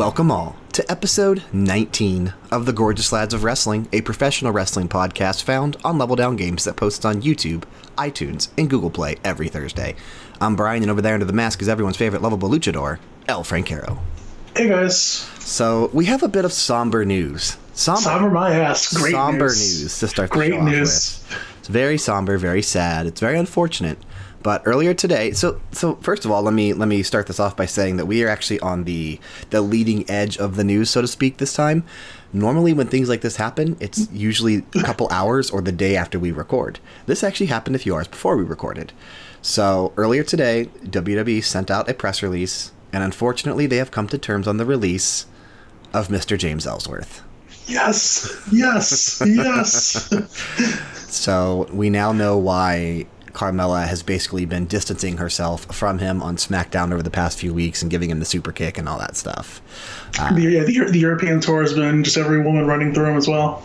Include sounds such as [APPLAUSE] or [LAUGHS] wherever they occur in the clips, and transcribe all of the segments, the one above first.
Welcome all to episode 19 of The Gorgeous Lads of Wrestling, a professional wrestling podcast found on Level Down Games that posts on YouTube, iTunes, and Google Play every Thursday. I'm Brian, and over there under the mask is everyone's favorite lovable luchador, El Francaro. Hey guys, So we have a bit of somber news. Somber, somber my ass. Great news. somber news. news to start the Great news. with. It's very somber, very sad. It's very unfortunate. But earlier today, so so first of all, let me let me start this off by saying that we are actually on the the leading edge of the news, so to speak, this time. Normally, when things like this happen, it's usually a couple hours or the day after we record. This actually happened a few hours before we recorded. So earlier today, WWE sent out a press release, and unfortunately, they have come to terms on the release of Mr. James Ellsworth. Yes, yes, yes. [LAUGHS] So we now know why Carmella has basically been distancing herself from him on SmackDown over the past few weeks and giving him the super kick and all that stuff. the, yeah, the, the European tour has been just every woman running through him as well.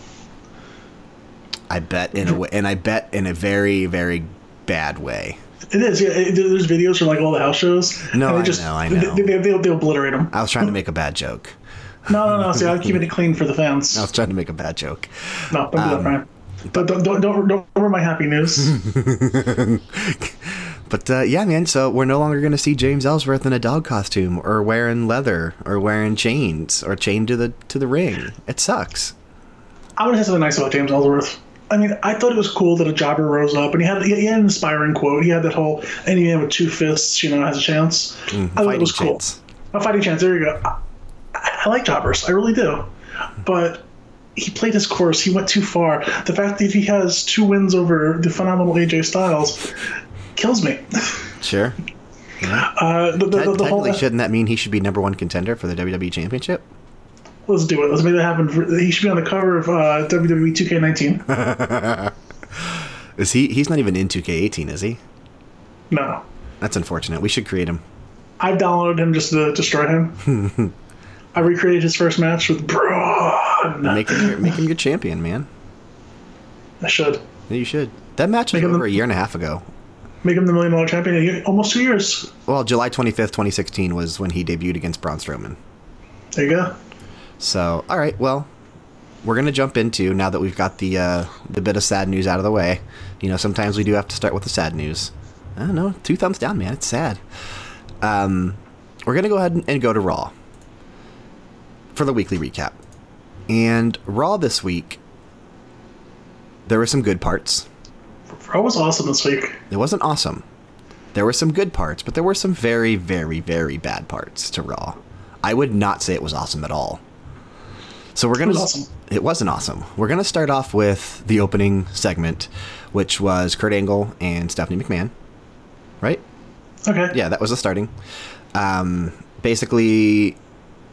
I bet in a way, and I bet in a very very bad way. It is. Yeah, it, there's videos from like all the house shows. No, I just, know, I know. They, they, they, they obliterate him. I was trying to make a bad joke. No, no, no. See, I'm keeping it clean for the fans. [LAUGHS] I was trying to make a bad joke. No, don't do Um, that, Brian. Don't, don't, don't, don't, don't ruin my happy news. [LAUGHS] But uh, yeah, man. So we're no longer going to see James Ellsworth in a dog costume or wearing leather or wearing chains or chained to the to the ring. It sucks. I want to say something nice about James Ellsworth. I mean, I thought it was cool that a jobber rose up, and he had he had an inspiring quote. He had that whole "any man with two fists, you know, has a chance." I thought it was cool. A fighting chance. There you go. I, I like jobbers. I really do. But he played his course. He went too far. The fact that he has two wins over the phenomenal AJ Styles kills me. Sure. Uh, the, the, the, the Technically, whole, shouldn't that mean he should be number one contender for the WWE Championship? let's do it. Let's make that happen. For, he should be on the cover of uh, WWE 2K19. [LAUGHS] Is he? He's not even in 2K18, is he? No. That's unfortunate. We should create him. I downloaded him just to destroy him. [LAUGHS] I recreated his first match with Braun. Make him, your, make him your champion, man. I should Yeah, you should. That match was Make over a year and a half ago. make him the million dollar champion. Almost two years. Well, July 25th, 2016 was when he debuted against Braun Strowman. There you go. So, all right, well, we're gonna jump into now that we've got the uh, the bit of sad news out of the way. You know, sometimes we do have to start with the sad news. I don't know, two thumbs down, man. It's sad. Um, we're gonna go ahead and, and go to Raw for the weekly recap. And Raw this week, there were some good parts. Raw was awesome this week. It wasn't awesome. There were some good parts, but there were some very, very, very bad parts to Raw. I would not say it was awesome at all. So we're gonna. awesome. It wasn't awesome. We're gonna start off with the opening segment, which was Kurt Angle and Stephanie McMahon. Right? Okay. Yeah, that was the starting. Um, basically,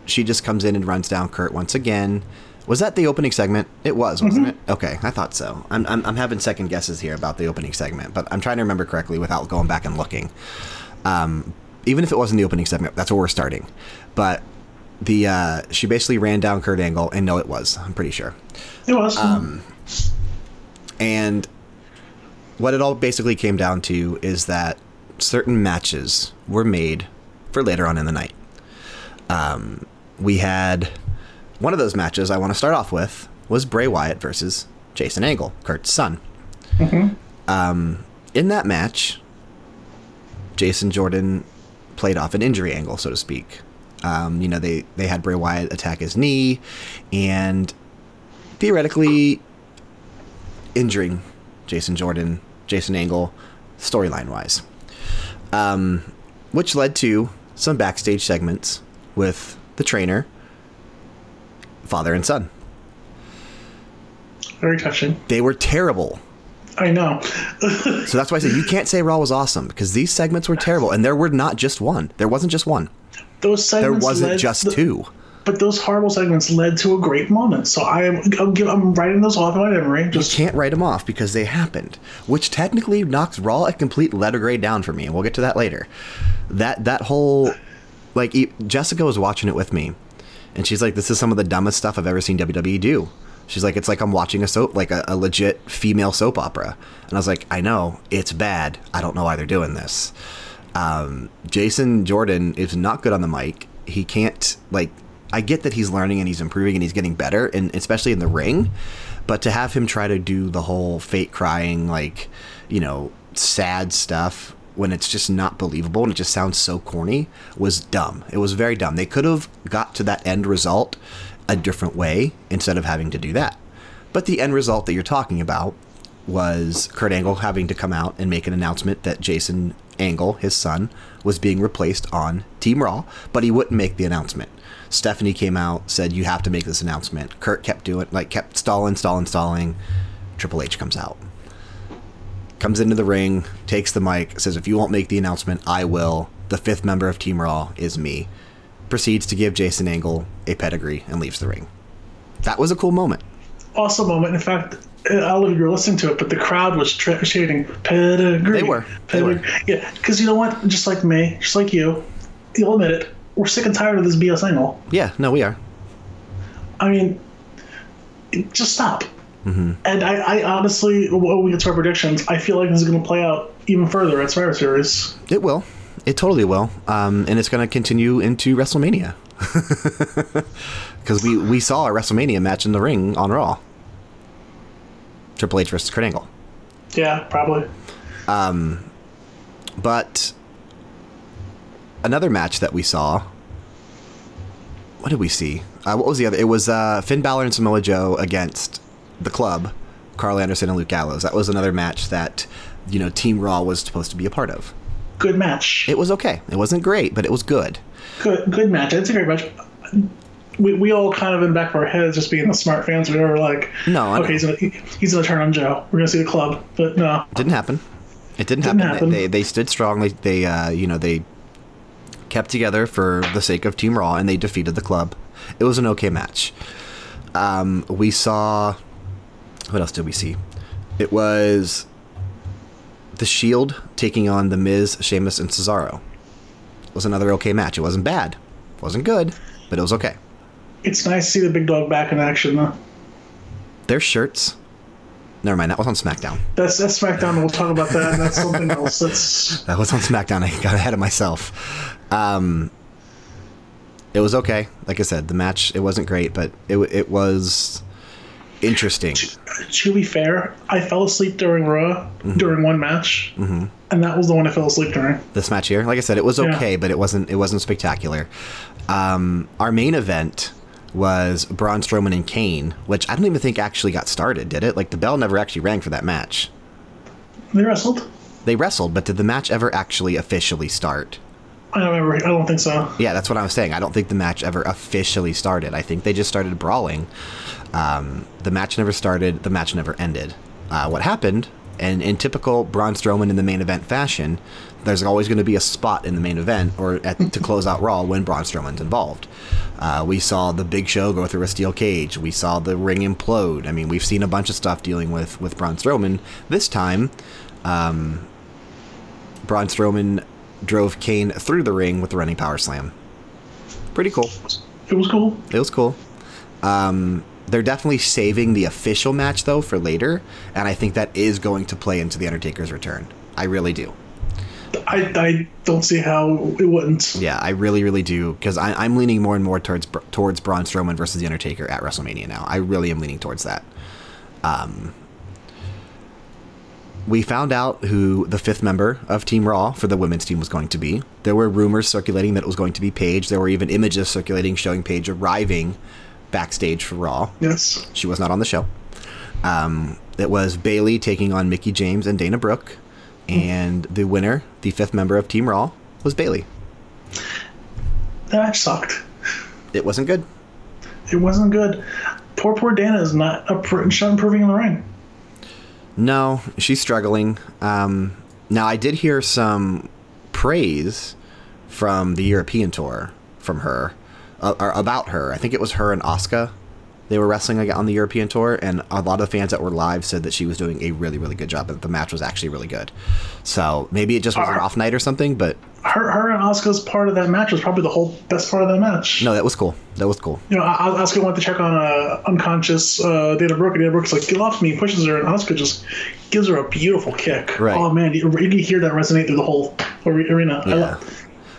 she just comes in and runs down Kurt once again. Was that the opening segment? It was, wasn't it? Okay, I thought so. I'm, I'm, I'm having second guesses here about the opening segment, but I'm trying to remember correctly without going back and looking. Um, even if it wasn't the opening segment, that's where we're starting. But the uh, she basically ran down Kurt Angle, and no, it was. I'm pretty sure. It was. Um, And what it all basically came down to is that certain matches were made for later on in the night. Um, we had one of those matches I want to start off with was Bray Wyatt versus Jason Angle, Kurt's son. Um, in that match, Jason Jordan played off an injury angle, so to speak. Um, you know, they, they had Bray Wyatt attack his knee, and theoretically injuring Jason Jordan, Jason Angle, storyline wise. Um, which led to some backstage segments with the trainer, father and son. Very touching. They were terrible. I know. [LAUGHS] So that's why I said you can't say Raw was awesome because these segments were terrible, and there were not just one. There wasn't just one. those segments. There wasn't just the- two. But those horrible segments led to a great moment. So I am. I'm, I'm writing those off in my memory. Just Can't write them off because they happened, which technically knocks Raw a complete letter grade down for me, and we'll get to that later. That that whole like Jessica was watching it with me, and she's like, "This is some of the dumbest stuff I've ever seen WWE do." She's like, "It's like I'm watching a soap, like a, a legit female soap opera," and I was like, "I know it's bad. I don't know why they're doing this." Um, Jason Jordan is not good on the mic. He can't like I get that he's learning and he's improving and he's getting better, and especially in the ring. But to have him try to do the whole fake crying, like, you know, sad stuff when it's just not believable and it just sounds so corny was dumb. It was very dumb. They could have got to that end result a different way instead of having to do that. But the end result that you're talking about was Kurt Angle having to come out and make an announcement that Jason Angle, his son, was being replaced on Team Raw, but he wouldn't make the announcement. Stephanie came out, said, You have to make this announcement. Kurt kept doing, like, kept stalling, stalling, stalling. Triple H comes out comes into the ring, takes the mic, says, If you won't make the announcement, I will. The fifth member of Team Raw is me. Proceeds to give Jason Angle a pedigree and leaves the ring. That was a cool moment. Awesome moment. In fact, uh, I don't know if you were listening to it, but the crowd was chanting pedigree. They were. They were. Yeah, because you know what? Just like me, just like you, you'll admit it. We're sick and tired of this BS angle. Yeah, no, we are. I mean, just stop. Mm-hmm. And I, I honestly, when we get to our predictions, I feel like this is going to play out even further at Survivor Series. It will. It totally will. Um, and it's going to continue into WrestleMania. [LAUGHS] Because we, we saw a WrestleMania match in the ring on Raw Triple H versus Kurt Angle. Yeah, probably. Um, But another match that we saw. What did we see? Uh, what was the other? It was uh, Finn Balor and Samoa Joe against the club, Karl Anderson and Luke Gallows. That was another match that you know Team Raw was supposed to be a part of. Good match. It was okay. It wasn't great, but it was good. Good, good match. It's a great match. We, we all kind of in the back of our heads, just being the smart fans, we were like, No, okay, he's gonna, he's gonna turn on Joe. We're gonna see the club, but no, Didn't happen. It didn't, Didn't happen. happen. They, they stood strong. They, they uh, you know they kept together for the sake of Team Raw, and they defeated the club. It was an okay match. Um, we saw. What else did we see? It was the Shield taking on the Miz, Sheamus, and Cesaro. It was another okay match. It wasn't bad. It wasn't good, but it was okay. it's nice to see the big dog back in action. Though. Their shirts. Never mind. That was on SmackDown. That's that's SmackDown. We'll talk about that. That's something else. That's [LAUGHS] That was on SmackDown. I got ahead of myself. Um, it was okay. Like I said, the match it wasn't great, but it it was interesting. To be fair. I fell asleep during Raw during one match, mm-hmm. and that was the one I fell asleep during. This match here, like I said, it was Yeah. okay, but it wasn't it wasn't spectacular. Um, our main event was Braun Strowman and Kane, which I don't even think actually got started, did it? Like the bell never actually rang for that match. They wrestled. They wrestled, but did the match ever actually officially start? I don't remember. I don't think so. Yeah, that's what I was saying. I don't think the match ever officially started. I think they just started brawling. Um, the match never started. The match never ended. Uh, what happened? And in typical Braun Strowman in the main event fashion, there's always going to be a spot in the main event or at, to close out Raw when Braun Strowman's involved. Uh, we saw the Big Show go through a steel cage. We saw the ring implode. I mean, we've seen a bunch of stuff dealing with with Braun Strowman. This time, um, Braun Strowman drove Kane through the ring with the running power slam. Pretty cool. It was cool. It was cool. Um, they're definitely saving the official match though for later, and I think that is going to play into the Undertaker's return. I really do. I, I don't see how it wouldn't. Yeah, I really, really do because I'm leaning more and more towards towards Braun Strowman versus the Undertaker at WrestleMania now. I really am leaning towards that. Um, we found out who the fifth member of Team Raw for the women's team was going to be. There were rumors circulating that it was going to be Paige. There were even images circulating showing Paige arriving backstage for Raw. Yes. She was not on the show. Um, it was Bayley taking on Mickie James and Dana Brooke, and the winner, the fifth member of Team Raw, was Bayley. That match sucked. It wasn't good. It wasn't good. Poor, poor Dana is not, she's not improving in the ring. No, she's struggling. Um, now, I did hear some praise from the European tour from her, uh, about her. I think it was her and Asuka. They were wrestling on the European tour, and a lot of the fans that were live said that she was doing a really, really good job. and the match was actually really good. So maybe it just was an Uh, off night or something, but Her, her and Asuka's part of that match was probably the whole best part of that match. no, that was cool. That was cool. You know, Asuka went to check on a unconscious uh, Dana Brooke, and Dana Brooke's like, "Get off me!" pushes her, and Asuka just gives her a beautiful kick. Right. Oh man, you, you can hear that resonate through the whole are- arena. I Yeah.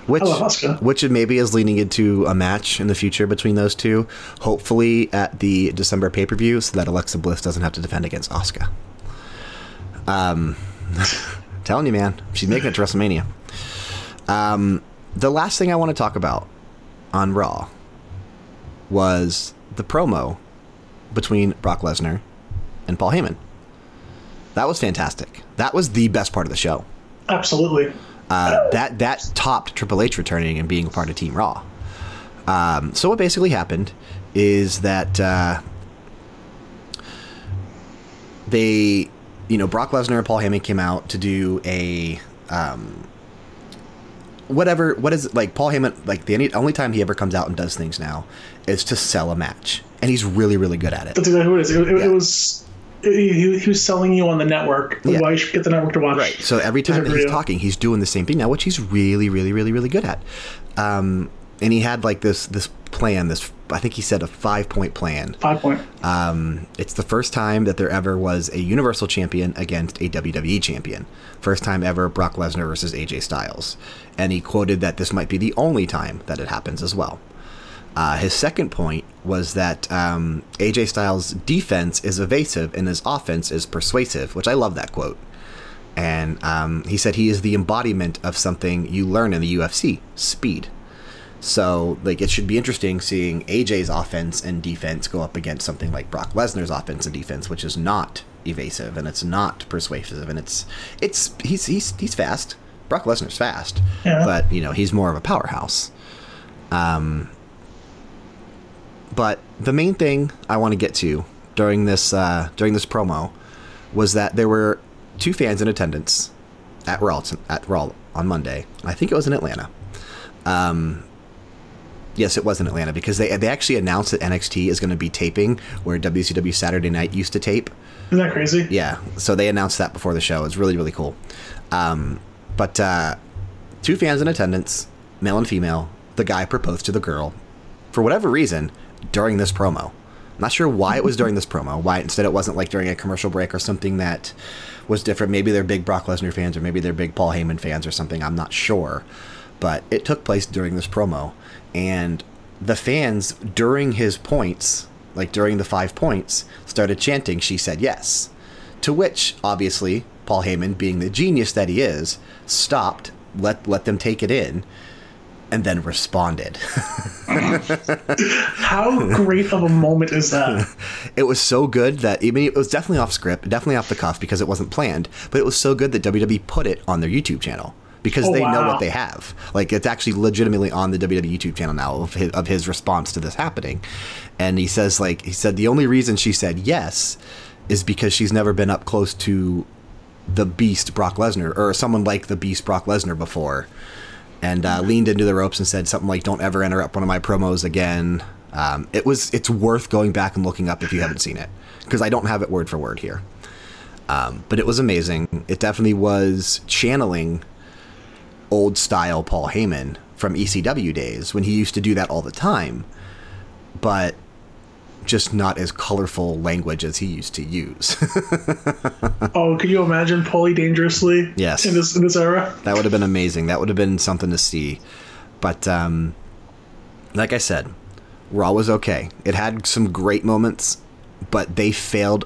Which Asuka. which maybe is leaning into a match in the future between those two. Hopefully at the December pay per view, so that Alexa Bliss doesn't have to defend against Asuka. Um, [LAUGHS] telling you, man, she's making it to WrestleMania. Um, the last thing I want to talk about on Raw was the promo between Brock Lesnar and Paul Heyman. That was fantastic. That was the best part of the show. Absolutely. Uh, that that topped Triple H returning and being a part of Team Raw. Um, so what basically happened is that uh, they, you know, Brock Lesnar and Paul Heyman came out to do a um, whatever. What is it like? Paul Heyman, like the only, only time he ever comes out and does things now is to sell a match, and he's really really good at it. That's exactly what it is. It, it, Yeah. it was. He, he was selling you on the network. Yeah. Why you should get the network to watch. Right. So every time that he's talking, he's doing the same thing now, which he's really, really, really, really good at. Um, and he had like this this plan. This I think he said a five point plan. Five point. Um, it's the first time that there ever was a Universal Champion against a WWE Champion. First time ever Brock Lesnar versus AJ Styles. And he quoted that this might be the only time that it happens as well. Uh, his second point was that um, AJ Styles' defense is evasive and his offense is persuasive, which I love that quote. And um, he said he is the embodiment of something you learn in the UFC speed. So, like, it should be interesting seeing AJ's offense and defense go up against something like Brock Lesnar's offense and defense, which is not evasive and it's not persuasive and it's it's he's he's he's fast. Brock Lesnar's fast, Yeah. but you know he's more of a powerhouse. Um, but the main thing I want to get to during this uh, during this promo was that there were two fans in attendance at Raw at Raw on Monday. I think it was in Atlanta. Um, yes, it was in Atlanta because they they actually announced that NXT is going to be taping where WCW Saturday Night used to tape. Isn't that crazy? Yeah, so they announced that before the show. It's really really cool. Um, but uh, two fans in attendance, male and female. The guy proposed to the girl for whatever reason during this promo. I'm not sure why it was during this promo. Why instead it wasn't like during a commercial break or something that was different. Maybe they're big Brock Lesnar fans or maybe they're big Paul Heyman fans or something. I'm not sure. But it took place during this promo. And the fans, during his points, like during the five points, started chanting, She said yes. To which, obviously, Paul Heyman, being the genius that he is, stopped, let, let them take it in, and then responded. [LAUGHS] How great of a moment is that? [LAUGHS] it was so good that I mean it was definitely off script, definitely off the cuff because it wasn't planned. But it was so good that WWE put it on their YouTube channel because Oh, they know what they have. Like it's actually legitimately on the WWE YouTube channel now of his, of his response to this happening. And he says like he said the only reason she said yes is because she's never been up close to the Beast Brock Lesnar or someone like the Beast Brock Lesnar before. And uh, leaned into the ropes and said something like, "Don't ever interrupt one of my promos again." Um, it was it's worth going back and looking up if you haven't seen it because I don't have it word for word here. Um, but it was amazing. It definitely was channeling old style Paul Heyman from ECW days when he used to do that all the time, but just not as colorful language as he used to use. [LAUGHS] Oh, could you imagine Paulie dangerously? Yes. In this in this era. that would have been amazing. That would have been something to see. But um, like I said, Raw was okay. It had some great moments, but they failed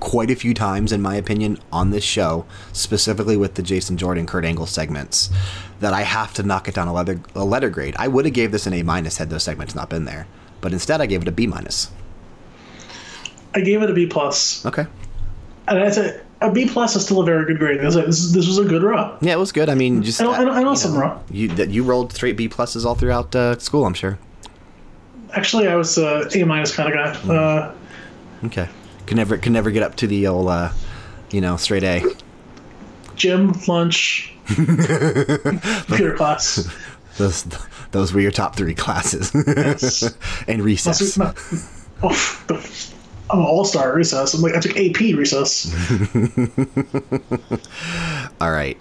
quite a few times, in my opinion, on this show, specifically with the Jason Jordan, Kurt Angle segments. That I have to knock it down a letter a letter grade. I would have gave this an A minus had those segments not been there, but instead I gave it a B minus. I gave it a B plus, Okay. and I said a B plus is still a very good grade. Like, This, is- this was a good Raw. Yeah, it was good. I mean, just I know, I know, you. You that you rolled straight B pluses all throughout uh, school, I'm sure. Actually, I was a A minus kind of guy. Uh, Okay. Can never can never get up to the old, uh, you know, straight A. gym, lunch, [LAUGHS] computer class. [LAUGHS] Those those were your top three classes. Yes. [LAUGHS] and recess. Oh, the- I'm an all star recess. I'm like I took AP recess. [LAUGHS] All right.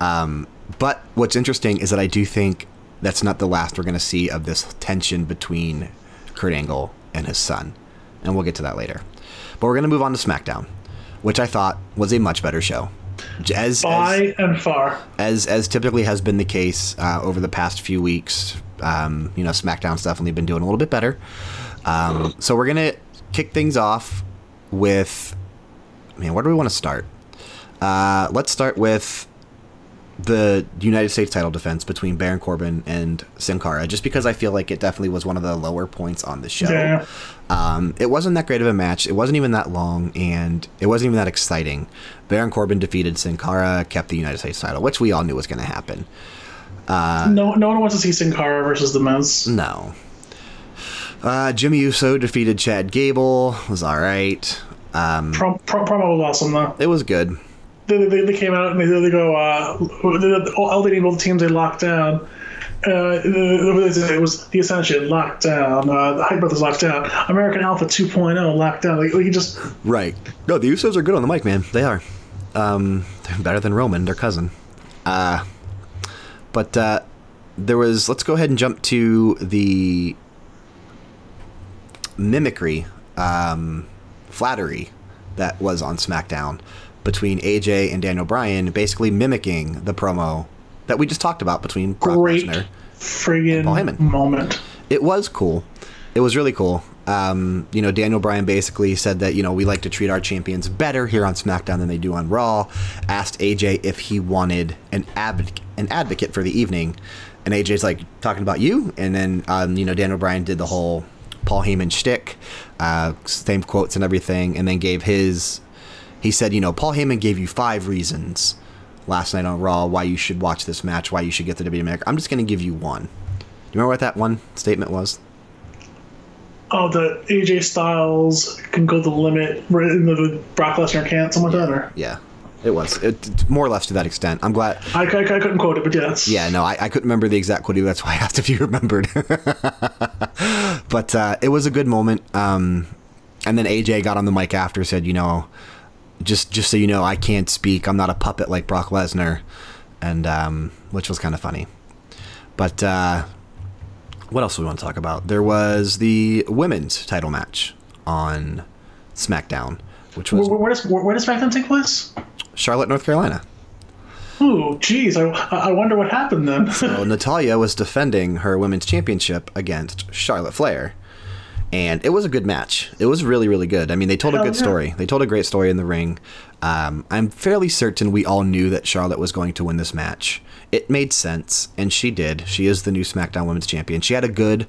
Um, but what's interesting is that I do think that's not the last we're going to see of this tension between Kurt Angle and his son, and we'll get to that later. But we're going to move on to SmackDown, which I thought was a much better show. As By and far. as as typically has been the case uh, over the past few weeks. Um, you know, SmackDown's definitely been doing a little bit better. Um, so we're gonna kick things off with, man, where do we want to start? Uh, let's start with the United States title defense between Baron Corbin and Sin Cara, just because I feel like it definitely was one of the lower points on the show. Yeah. Um, it wasn't that great of a match. It wasn't even that long, and it wasn't even that exciting. Baron Corbin defeated Sin Cara, kept the United States title, which we all knew was going to happen. no, no one wants to see Sin Cara versus The Miz. No. Uh, Jimmy Uso defeated Chad Gable. Was all right. Um, prom, promo was awesome though. it was good. They, they, they came out and they, they go, uh, all need both teams they locked down. Uh, it was the Ascension locked down. Uh, the Hype Brothers locked down. American Alpha 2.0 locked down. Like, he just Right. No, the Usos are good on the mic, man. They are. Um, they're better than Roman, their cousin. Uh, but uh, there was. Let's go ahead and jump to the mimicry, um, flattery that was on SmackDown between AJ and Daniel Bryan, basically mimicking the promo that we just talked about between Brock great Lesnar. friggin' Paul Heyman. moment. It was cool. It was really cool. Um, you know, Daniel Bryan basically said that, you know, we like to treat our champions better here on SmackDown than they do on Raw. Asked AJ if he wanted an, advocate, an advocate for the evening. And AJ's like, talking about you? And then, um, you know, Daniel Bryan did the whole Paul Heyman shtick, uh, same quotes and everything, and then gave his. He said, you know, Paul Heyman gave you five reasons last night on Raw why you should watch this match, why you should get the WWE America. I'm just going to give you one. Do you remember what that one statement was? Oh, the AJ Styles can go the limit, where the Brock Lesnar can't. Something like that, or Yeah, it was. It, more or less to that extent. I'm glad. I, I, I couldn't quote it, but yes. Yeah, no, I, I couldn't remember the exact quote. That's why I asked if you remembered. but uh, it was a good moment. Um, and then AJ got on the mic after, said, you know, just just so you know, I can't speak. I'm not a puppet like Brock Lesnar, and um, which was kind of funny. But uh, what else do we want to talk about? There was the women's title match on SmackDown, which was where, where does where, where does SmackDown take place? Charlotte, North Carolina. Ooh, geez, I, I wonder what happened then. So [LAUGHS] Natalya was defending her women's championship against Charlotte Flair. And it was a good match. It was really, really good. I mean, they told a good story. They told a great story in the ring. Um, I'm fairly certain we all knew that Charlotte was going to win this match. It made sense, and she did. She is the new SmackDown Women's Champion. She had a good,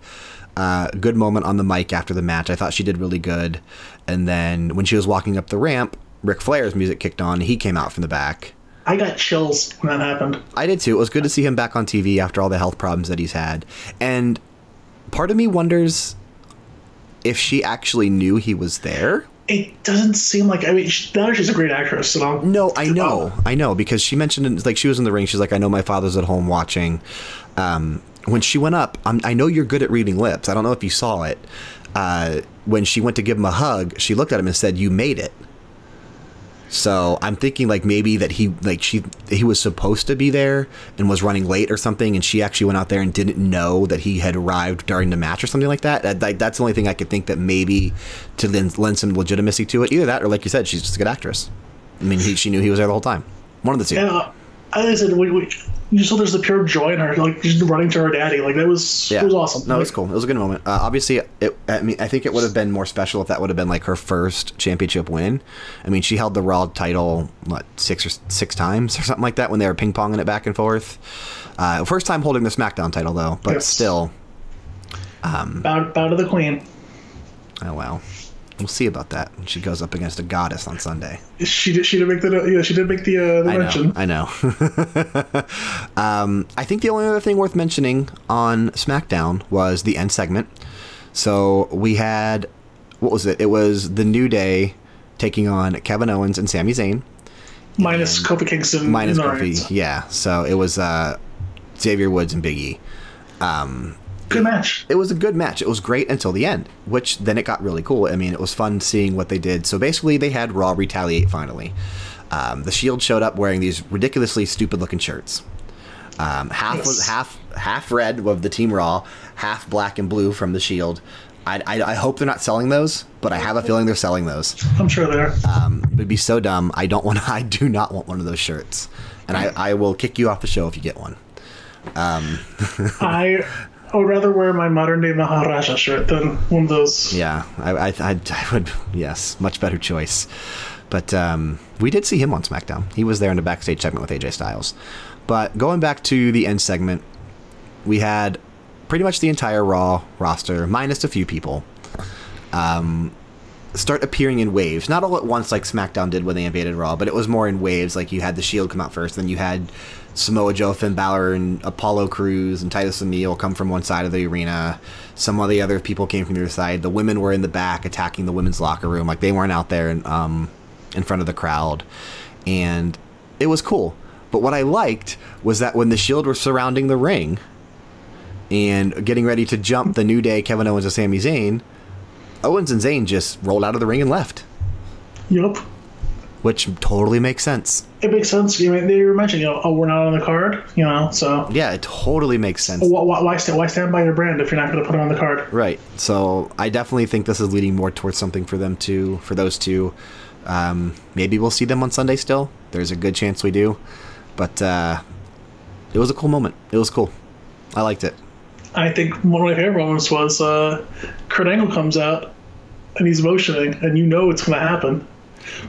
uh, good moment on the mic after the match. I thought she did really good. And then when she was walking up the ramp, Ric Flair's music kicked on. He came out from the back. I got chills when that happened. I did too. It was good to see him back on TV after all the health problems that he's had. And part of me wonders if she actually knew he was there. It doesn't seem like I mean, she, now she's a great actress. You know, No, I know. I know because she mentioned like she was in the ring. She's like, I know my father's at home watching. Um, when she went up, I'm, I know you're good at reading lips. I don't know if you saw it. Uh, when she went to give him a hug, she looked at him and said, "You made it." So I'm thinking like maybe that he like she he was supposed to be there and was running late or something, and she actually went out there and didn't know that he had arrived during the match or something like that. Like, that's the only thing I could think that maybe to lend, lend some legitimacy to it. Either that or like you said, she's just a good actress. I mean, he, she knew he was there the whole time. One of the two. yeah. I said, we, we, you saw there's the pure joy in her, like just running to her daddy. Like that was Yeah, it was awesome. No, it was cool. It was a good moment. Uh, obviously, it. I mean, I think it would have been more special if that would have been like her first championship win. I mean, she held the Raw title what six or six times or something like that when they were ping ponging it back and forth. Uh, first time holding the SmackDown title though, but Yes. still. bow, bow to the queen. Oh well, we'll see about that when she goes up against a goddess on Sunday. She did. She did make the. Yeah, she did make the uh, the I mention. know. I know. [LAUGHS] um, I think the only other thing worth mentioning on SmackDown was the end segment. So we had, what was it? It was the New Day taking on Kevin Owens and Sami Zayn, Minus and- Kofi Kingston. minus in Kofi. Yeah. So it was uh, Xavier Woods and Big E. Good match. it was a good match. It was great until the end, which then it got really cool. I mean, it was fun seeing what they did. So basically, they had Raw retaliate finally. Um, the Shield showed up wearing these ridiculously stupid looking shirts. Um, half was half half red of the Team Raw, half black and blue from the Shield. I, I, I hope they're not selling those, but I have a feeling they're selling those. I'm sure they're. Um, it would be so dumb. I don't want. [LAUGHS] I do not want one of those shirts, and I, I will kick you off the show if you get one. [LAUGHS] I, I would rather wear my modern day Maharaja shirt than one of those. Yeah, I, I, I, I would. Yes, much better choice. But um, we did see him on SmackDown. He was there in the backstage segment with AJ Styles. But going back to the end segment, we had pretty much the entire Raw roster, minus a few people, um, start appearing in waves. Not all at once like SmackDown did when they invaded Raw, but it was more in waves. Like you had the Shield come out first, then you had Samoa Joe, Finn Balor, and Apollo Crews and Titus O'Neil come from one side of the arena. Some of the other people came from the other side. The women were in the back attacking the women's locker room. Like they weren't out there in, um, in front of the crowd. And it was cool. But what I liked was that when the Shield were surrounding the ring and getting ready to jump the New Day, Kevin Owens, and Sami Zayn, Owens and Zayn just rolled out of the ring and left, Yup. Which totally makes sense. It makes sense. You mean they were mentioning, you know, oh, we're not on the card, you know, so Yeah, it totally makes sense. why, why, why stand why stand by your brand if you're not going to put it on the card? Right. So I definitely think this is leading more towards something for them too, for those two. Um, maybe we'll see them on Sunday still. There's a good chance we do. But uh, it was a cool moment. It was cool. I liked it. I think one of my favorite moments was uh, Kurt Angle comes out and he's motioning, and you know it's going to happen.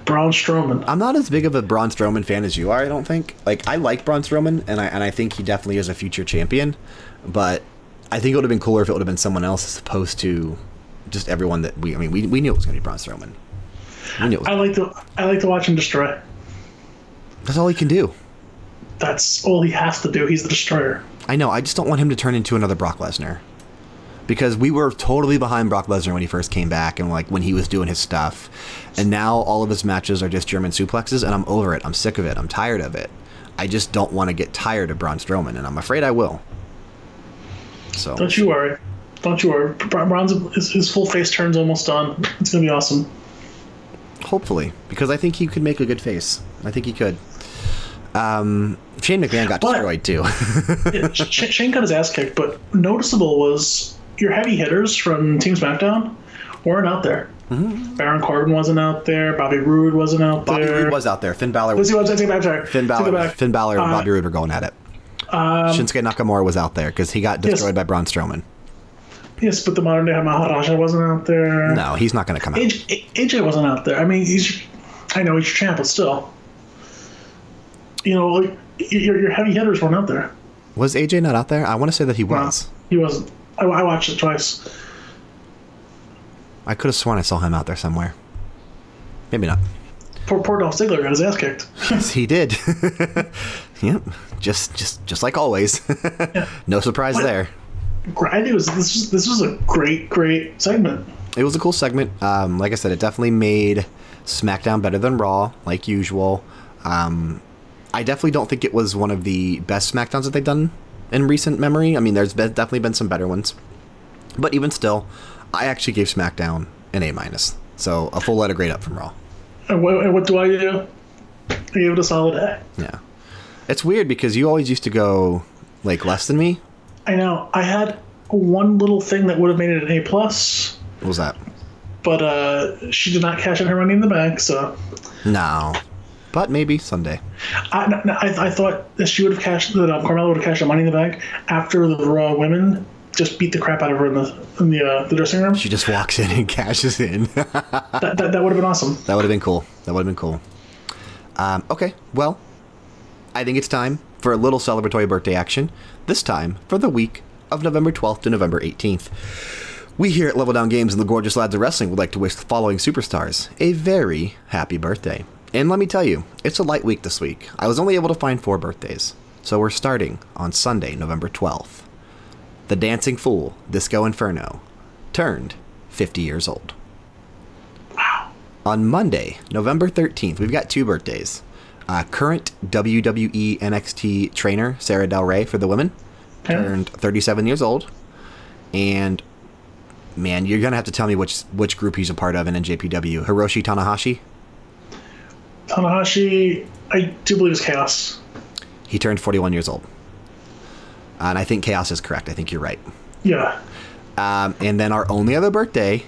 Braun Strowman. I'm not as big of a Braun Strowman fan as you are. I don't think. Like I like Braun Strowman, and I and I think he definitely is a future champion. But I think it would have been cooler if it would have been someone else as opposed to just everyone that we. I mean, we, we knew it was going to be Braun Strowman. We knew I like to I like to watch him destroy. that's all he can do. That's all he has to do. He's the destroyer. I know. I just don't want him to turn into another Brock Lesnar. Because we were totally behind Brock Lesnar when he first came back and like when he was doing his stuff. And now all of his matches are just German suplexes and I'm over it. I'm sick of it. I'm tired of it. I just don't want to get tired of Braun Strowman and I'm afraid I will. So Don't you worry. Don't you worry. Bra- Braun's his, his full face turns almost done. It's gonna be awesome. hopefully because I think he could make a good face. I think he could. Um, Shane McMahon got But- destroyed too. [LAUGHS] Yeah, Shane got his ass kicked, but noticeable was your heavy hitters from Team SmackDown weren't out there. Baron Corbin wasn't out there. Bobby Roode wasn't out Bobby there. Bobby Roode was out there. Finn Balor was I'm saying. I'm sorry. Finn Balor. Finn Balor and Uh, Bobby Roode were going at it. Shinsuke Nakamura was out there because he got destroyed by Braun Strowman. Yes, but the modern day Maharaja wasn't out there. No, he's not going to come out. AJ, AJ wasn't out there. I mean, he's. I know he's your champ, but still. You know, like your, your heavy hitters weren't out there. Was AJ not out there? I want to say that he No, was. he wasn't. I, I watched it twice. I could have sworn I saw him out there somewhere. Maybe not. Poor, poor Dolph Ziggler got his ass kicked. Yes, he did. [LAUGHS] yep. Just, just, just like always. [LAUGHS] no surprise What- there. I think it was this was this was a great great segment. It was a cool segment. Um, like I said, it definitely made SmackDown better than Raw, like usual. Um, I definitely don't think it was one of the best SmackDowns that they've done in recent memory. I mean, there's been, definitely been some better ones, but even still, I actually gave SmackDown an A minus. So a full letter grade up from Raw. And what, and what do I do? I gave it a solid A. Yeah, it's weird because you always used to go like less than me. I know I had one little thing that would have made it an A plus, What was that? but uh, she did not cash in her money in the bank, so No, but maybe Sunday. I, I, I thought that she would have cashed that um, Carmella would have cashed the money in the bank after the Raw women just beat the crap out of her in the in the, uh, the dressing room. She just walks in and [LAUGHS] cashes in. That, that, that would have been awesome. That would have been cool. That would have been cool. Um, okay, well, I think it's time for a little celebratory birthday action. This time for the week of November 12th to November 18th. We here at Level Down Games and the Gorgeous Lads of Wrestling would like to wish the following superstars a very happy birthday. And let me tell you, it's a light week this week. I was only able to find four birthdays. So we're starting on Sunday, November 12th. The Dancing Fool, Disco Inferno, turned 50 years old. Wow. On Monday, November 13th, we've got two birthdays. Uh, current WWE NXT trainer Sara Del Rey for the women turned 37 years old. And man, you're gonna have to tell me which which group he's a part of in NJPW. Hiroshi Tanahashi. Tanahashi, I do believe is chaos. He turned 41 years old. And I think Chaos is correct. I think you're right. Yeah. Um, and then our only other birthday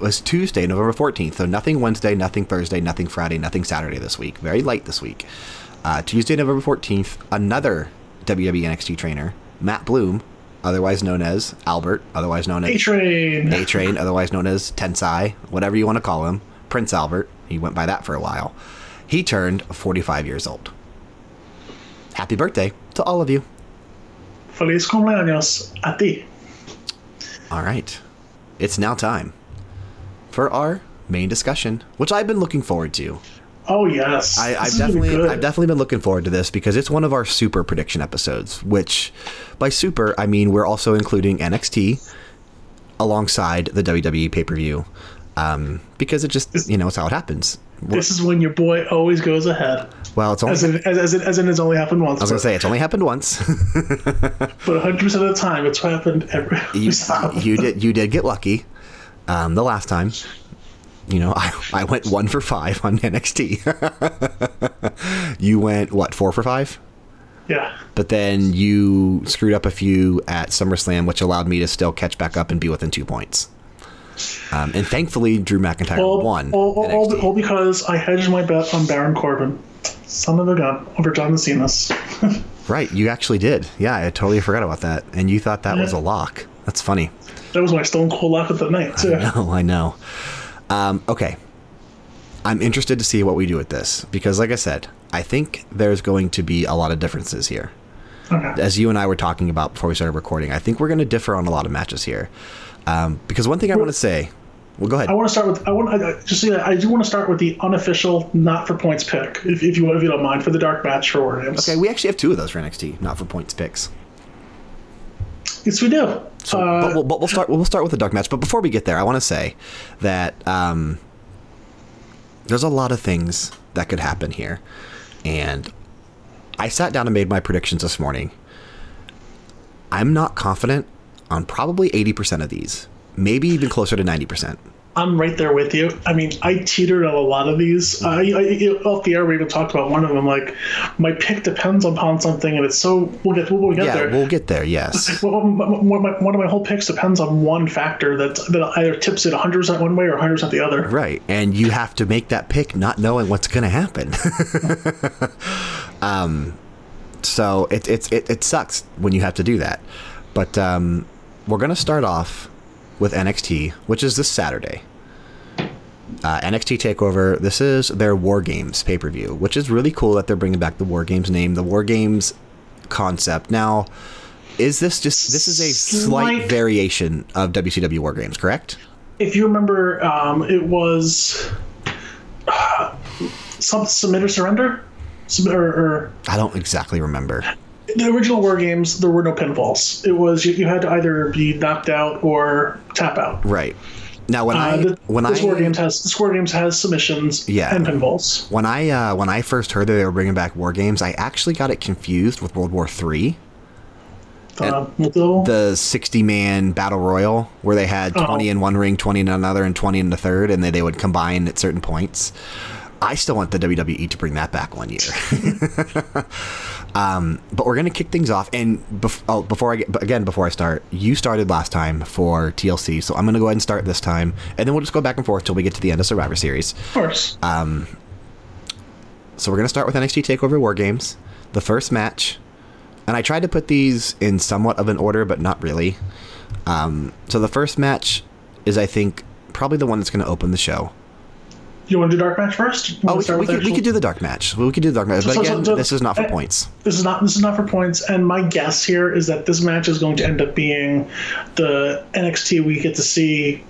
was Tuesday, November 14th. So nothing Wednesday, nothing Thursday, nothing Friday, nothing Saturday this week. Very light this week. Uh, Tuesday, November 14th, another WWE NXT trainer, Matt Bloom, otherwise known as Albert, otherwise known as A Train. A Train, otherwise known as Tensai, whatever you want to call him, Prince Albert. He went by that for a while. He turned 45 years old. Happy birthday to all of you. Feliz cumpleaños a ti. All right. It's now time for our main discussion, which I've been looking forward to. Oh yes. I, This I've is gonna be definitely. I've definitely been looking forward to this because it's one of our super prediction episodes. Which, by super, I mean we're also including NXT alongside the WWE pay per view, um, because it just, you know, it's how it happens. This is when your boy always goes ahead. Well, it's only. As in, as, as, in, as in it's only happened once. I was gonna say it's only happened once. [LAUGHS] but 100% of the time, it's happened every, every [LAUGHS] you, time. you did you did get lucky um, the last time. You know, [LAUGHS] I, I went one for five on NXT. you went what four for five? yeah. But then you screwed up a few at SummerSlam, which allowed me to still catch back up and be within two points. Um, and thankfully, Drew McIntyre All, won. all, all, all, because I hedged my bet on Baron Corbin. Son of a gun. Over John Cena's. [LAUGHS] right, you actually did. Yeah, I totally forgot about that. And you thought that was a lock. That's funny. that was my stone cold lock of the night, too. No, I know. Um, okay. I'm interested to see what we do with this because, like I said, I think there's going to be a lot of differences here. Okay. As you and I were talking about before we started recording, I think we're going to differ on a lot of matches here. Um, because one thing I want to say, well, go ahead. I want to start with I want I, I- just say I do want to start with the unofficial not for points pick if, if you if you don't mind for the dark match for War Games. Okay, we actually have two of those for NXT, not for points picks. Yes, we do. So, Uh, but, we'll, but we'll start. We'll start with the dark match. But before we get there, I want to say that um, there's a lot of things that could happen here, and I sat down and made my predictions this morning. I'm not confident on probably 80% of these, maybe even closer to 90%. I'm right there with you. I mean, I teetered on a lot of these. I, I, off the air, we even talked about one of them. Like, my pick depends upon something, and it's so we'll get we'll get Yeah, there. we'll get there. Yes. Well, m- m- one of my- one of my whole picks depends on one factor that that either tips it 100 percent one way or 100 percent the other. Right, and you have to make that pick not knowing what's going to happen. [LAUGHS] um, so it, it's it, it sucks when you have to do that. But um, we're going to start off with NXT, which is this Saturday. Uh, NXT Takeover. This is their War Games pay per view, which is really cool that they're bringing back the War Games name, the War Games concept. Now, is this just this is a slight Slight- variation of WCW War Games, correct? If you remember, um, it was uh, [SIGHS] some submit or surrender. Submit or, or I don't exactly remember. The original war games, there were no pinfalls. It was you, you had to either be knocked out or tap out. Right. Now when Uh, I the, when this I war games has this war games has submissions Yeah. and pinfalls. when I uh, when I first heard that they were bringing back war games, I actually got it confused with World War Three, Uh, the, the sixty man battle royal where they had Oh. twenty in one ring, twenty in another, and twenty in the third, and then they would combine at certain points. I still want the WWE to bring that back one year. [LAUGHS] um, but we're gonna kick things off, and bef- oh, before I get again before I start, you started last time for TLC, so I'm gonna go ahead and start this time, and then we'll just go back and forth till we get to the end of Survivor Series. of course. So we're gonna start with NXT Takeover War Games, the first match, and I tried to put these in somewhat of an order, but not really. Um, so the first match is, I think, probably the one that's gonna open the show. You want to do dark match first? Oh, we, could, we, could, we could do the dark match. We could do the dark match, but so- so- again, so- this is not for eh, points. This is not this is not for points, and my guess here is that this match is going to end up being the NXT we get to see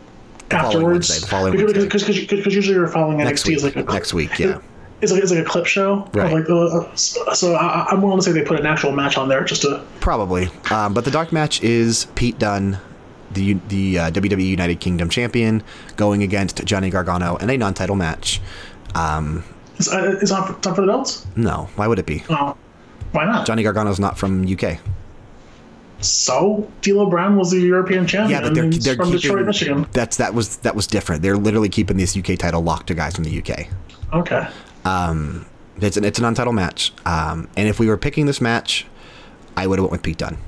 following afterwards. Wednesday, the following because, Wednesday. because, because, usually you're following Next NXT week, is like a next week, yeah. It's like it's like a clip show. Right. Like, uh, so I, I'm willing to say they put an actual match on there just to. Probably. Um, but the dark match is Pete Dunne, the the uh, WWE United Kingdom champion, going against Johnny Gargano in a non-title match. Um, It's, uh, it's not for, the belts. no, why would it be? Oh, why not? Johnny Gargano's not from UK. So D'Lo Brown was the European champion. Yeah, but they're, they're from keeping, Detroit, Michigan. That's that was that was different. They're literally keeping this UK title locked to guys from the UK. Okay. It's an it's an untitled match. Um, and if we were picking this match, I would have went with Pete Dunne.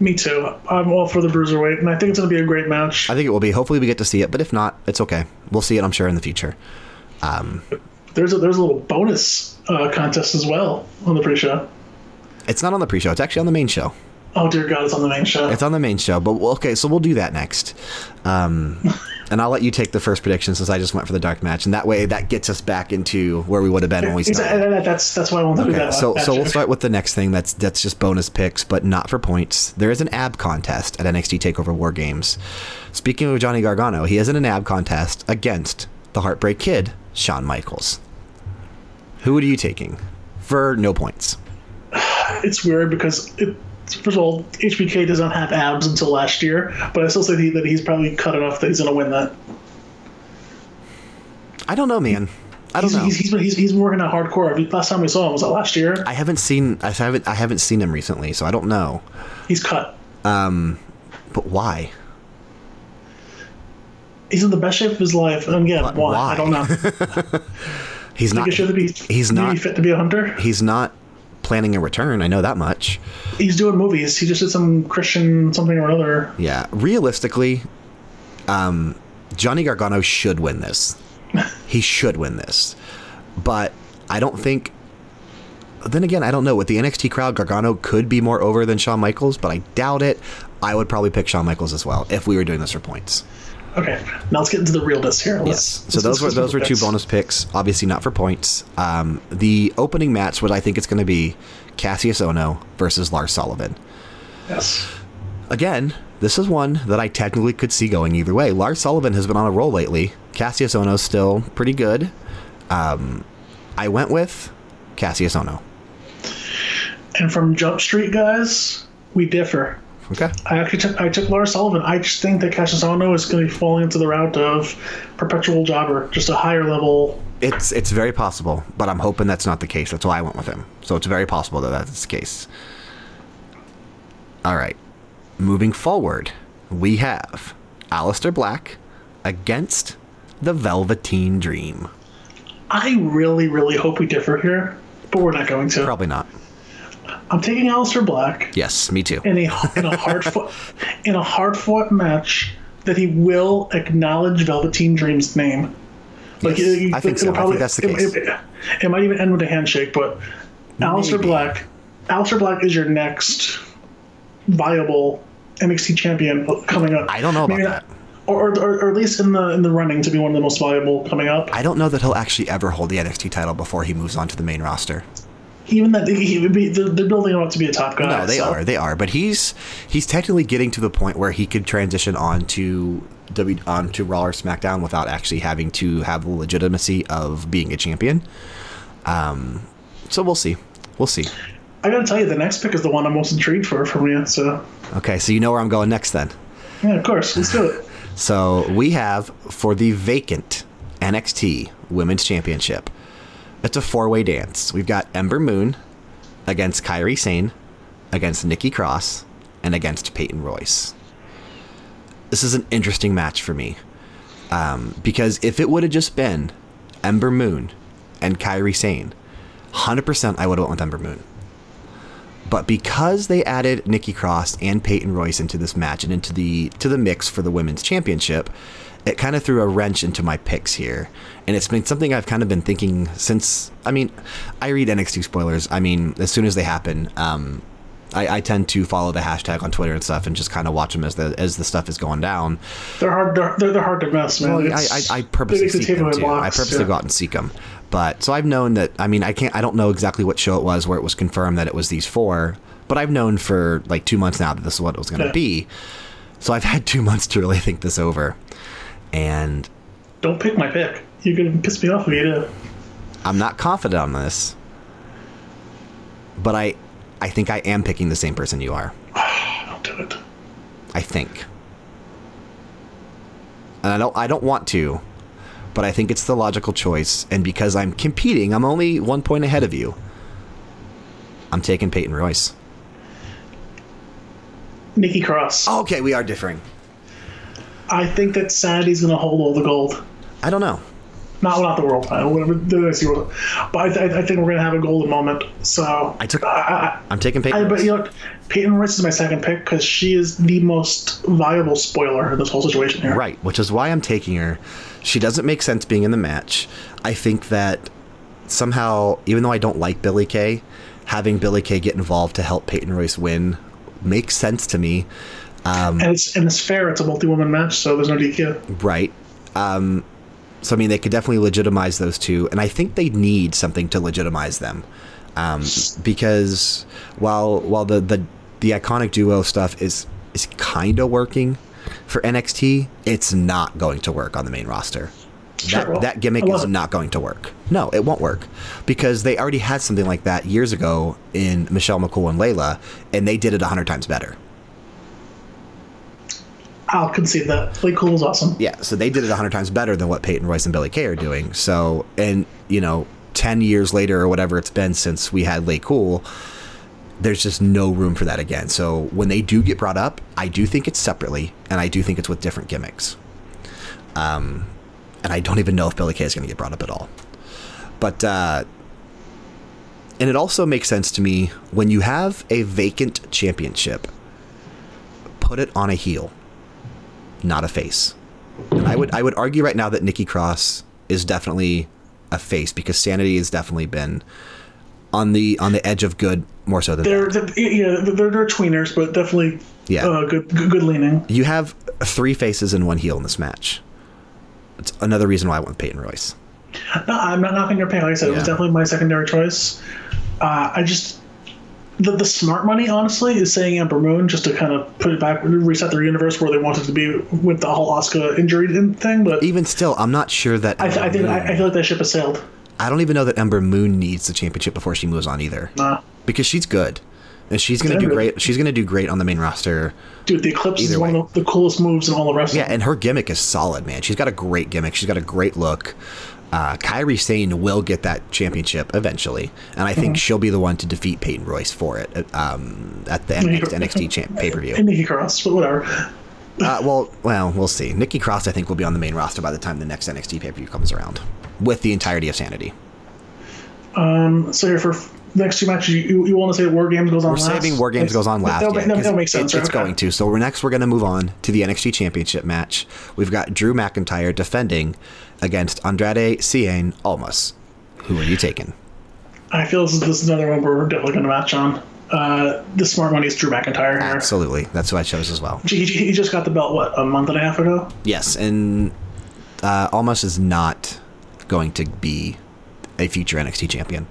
Me too. I'm all for the bruiserweight, and I think it's going to be a great match. I think it will be. Hopefully, we get to see it, but if not, it's okay. We'll see it, I'm sure, in the future. There's a there's a little bonus uh, contest as well on the pre-show. It's not on the pre-show. It's actually on the main show. Oh dear God, it's on the main show. It's on the main show. But okay, so we'll do that next. Um, [LAUGHS] and I'll let you take the first prediction since I just went for the dark match, and that way that gets us back into where we would have been when we started. Exactly, that's that's why I want to do Okay, that. so so we'll start with the next thing. That's that's just bonus picks, but not for points. There is an ab contest at NXT Takeover War Games. Speaking of Johnny Gargano, he is in an ab contest against the Heartbreak Kid, Shawn Michaels. Who are you taking for no points? [SIGHS] it's weird because it, first of all, HBK doesn't have abs until last year, but I still say that he's probably cut enough that he's going to win that. I don't know, man. I don't He's, know. he's, he's, been, he's, he's been working out hardcore. Last time we saw him was that last year. I haven't seen I haven't I haven't seen him recently, so I don't know. He's cut. Um, But why? He's in the best shape of his life. And again, why? why? I don't know. [LAUGHS] He's not. Should be. He's not. fit to be a hunter. He's not planning a return. I know that much. He's doing movies. He just did some Christian something or other. Yeah, realistically, um, Johnny Gargano should win this. [LAUGHS] he should win this, but I don't think. Then again, I don't know. With the NXT crowd, Gargano could be more over than Shawn Michaels, but I doubt it. I would probably pick Shawn Michaels as well if we were doing this for points. Okay, now let's get into the realness here. Let's, Yes. So let's- those were those were two picks. bonus picks. Obviously not for points. Um, the opening match, what I think it's going to be, Kassius Ohno versus Lars Sullivan. Yes. Again, this is one that I technically could see going either way. Lars Sullivan has been on a roll lately. Kassius Ohno's still pretty good. Um, I went with Kassius Ohno. And from Jump Street guys, we differ. Okay. I actually took I took Lars Sullivan. I just think that Kassius Ohno is going to be falling into the route of perpetual jobber, just a higher level. It's it's very possible, but I'm hoping that's not the case. That's why I went with him. So it's very possible that that's the case. All right. Moving forward, we have Aleister Black against the Velveteen Dream. I really, really hope we differ here, but we're not going to. Probably not. I'm taking Aleister Black Yes, me too. in a in a [LAUGHS] hard fought in a hard fought match that he will acknowledge Velveteen Dream's name. Yes, I think so. I think that's the case. It, it might even end with a handshake, but Aleister Black, Aleister Black is your next viable NXT champion coming up. I don't know about Maybe that. not- or, or, or at least in the in the running to be one of the most valuable coming up. I don't know that he'll actually ever hold the NXT title before he moves on to the main roster. Even that he would be they're, building him up to be a top guy. No, they so- are. They are. But he's he's technically getting to the point where he could transition on to W on to Raw or SmackDown without actually having to have the legitimacy of being a champion. Um, so we'll see. We'll see. I gotta tell you, the next pick is the one I'm most intrigued for from you. So Okay, so you know where I'm going next then. yeah, of course, let's do it. [LAUGHS] So we have for the vacant NXT Women's Championship. It's a four-way dance. We've got Ember Moon against Kairi Sane, against Nikki Cross, and against Peyton Royce. This is an interesting match for me um, because if it would have just been Ember Moon and Kairi Sane, hundred percent I would have went with Ember Moon. But because they added Nikki Cross and Peyton Royce into this match and into the to the mix for the women's championship, it kind of threw a wrench into my picks here. And it's been something I've kind of been thinking since. I mean, I read NXT spoilers. I mean, as soon as they happen, um, I, I tend to follow the hashtag on Twitter and stuff and just kind of watch them as the as the stuff is going down. They're hard. They're, they're, hard to miss, man. Well, I, I, I purposely they make the seek them too. I purposely yeah. go out and seek them. But so I've known that. I mean, I can't. I don't know exactly what show it was where it was confirmed that it was these four. But I've known for like two months now that this is what it was going to Yeah. be. So I've had two months to really think this over, and Don't pick my pick. You can piss me off if you do. I'm not confident on this. But I, I think I am picking the same person you are. [SIGHS] Don't do it. I think. And I don't I don't want to, but I think it's the logical choice and because I'm competing, I'm only 1 point ahead of you. I'm taking Peyton Royce. Nikki Cross. Okay, we are differing. I think that Sanity's going to hold all the gold. I don't know. not not the world title, whatever the NXT world. But I, th- I think we're gonna have a golden moment. So I took- I, I'm taking Peyton. I, but you know, Peyton Royce is my second pick because she is the most viable spoiler in this whole situation here. Right, which is why I'm taking her. She doesn't make sense being in the match. I think that somehow, even though I don't like Billy Kay, having Billy Kay get involved to help Peyton Royce win makes sense to me. And it's and it's fair. It's a multi-woman match, so there's no DQ. Right. Um, so I mean, they could definitely legitimize those two, and I think they need something to legitimize them, um, because while while the the the iconic duo stuff is is kind of working for NXT, it's not going to work on the main roster. That, that gimmick is it. not going to work. No, it won't work because they already had something like that years ago in Michelle McCool and Layla, and they did it a hundred times better. I'll concede that. Lay Cool is awesome. Yeah, so they did it a hundred times better than what Peyton Royce and Billy Kay are doing. So, and you know, ten years later or whatever it's been since we had Lay Cool, there's just no room for that again. So when they do get brought up, I do think it's separately, and I do think it's with different gimmicks. Um, and I don't even know if Billy Kay is going to get brought up at all. But uh, and it also makes sense to me when you have a vacant championship, put it on a heel not a face. And I would I would argue right now that Nikki Cross is definitely a face because Sanity has definitely been on the on the edge of good more so than They're, they're yeah they're, they're tweeners, but definitely Yeah. uh, good, good good leaning. you have three faces and one heel in this match. It's another reason why I went Peyton Royce. No, I'm not knocking your pick. Like I said, it was definitely my secondary choice. Uh, I just the the smart money, honestly, is saying Ember Moon just to kind of put it back, reset their universe where they wanted to be with the whole Asuka injury thing. But Even still, I'm not sure that I, th- I think I, I feel like that ship has sailed. I don't even know that Ember Moon needs the championship before she moves on either. Nah. Because she's good. And she's gonna do great she's gonna do great on the main roster. Dude, the Eclipse is one way. of the, the coolest moves in all of wrestling. Yeah, and her gimmick is solid, man. She's got a great gimmick. She's got a great look. Uh, Kairi Sane will get that championship eventually, and I think Mm-hmm. she'll be the one to defeat Peyton Royce for it uh, um, at the next NXT champ [LAUGHS] pay per And view. Nikki Cross, but whatever. Uh, well, well, we'll see. Nikki Cross, I think, will be on the main roster by the time the next NXT pay per view comes around, with the entirety of Sanity. Um, So here for next two matches, you, you, want to say War Games goes on We're last? saving War Games goes on last. That'll, yeah, that'll, 'cause that'll make sense. it- right? it's Okay. going to. So we're next. We're going to move on to the NXT Championship match. We've got Drew McIntyre defending against Andrade Cien Almas. Who are you taking? I feel this is, this is another one we're definitely going to match on. Uh, the smart money is Drew McIntyre here. Absolutely, that's who I chose as well. He, he just got the belt what a month and a half ago. Yes, and uh, Almas is not going to be a future NXT champion.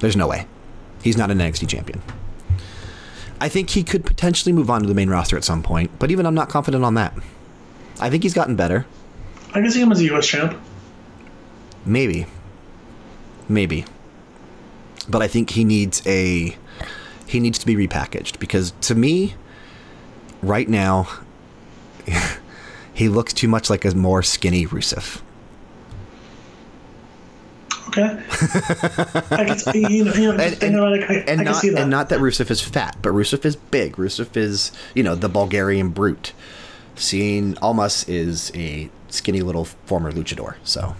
There's no way. He's not an NXT champion. I think he could potentially move on to the main roster at some point, but even I'm not confident on that. I think he's gotten better. I can see him as a U.S. champ. Maybe. Maybe. But I think he needs a he needs to be repackaged because to me right now [LAUGHS] he looks too much like a more skinny Rusev. Okay. I can see, you know, you know just thinking about it, I, and I not see that. and not that Rusev is fat, but Rusev is big. Rusev is, you know, the Bulgarian brute. Seeing Almas is a skinny little former luchador, so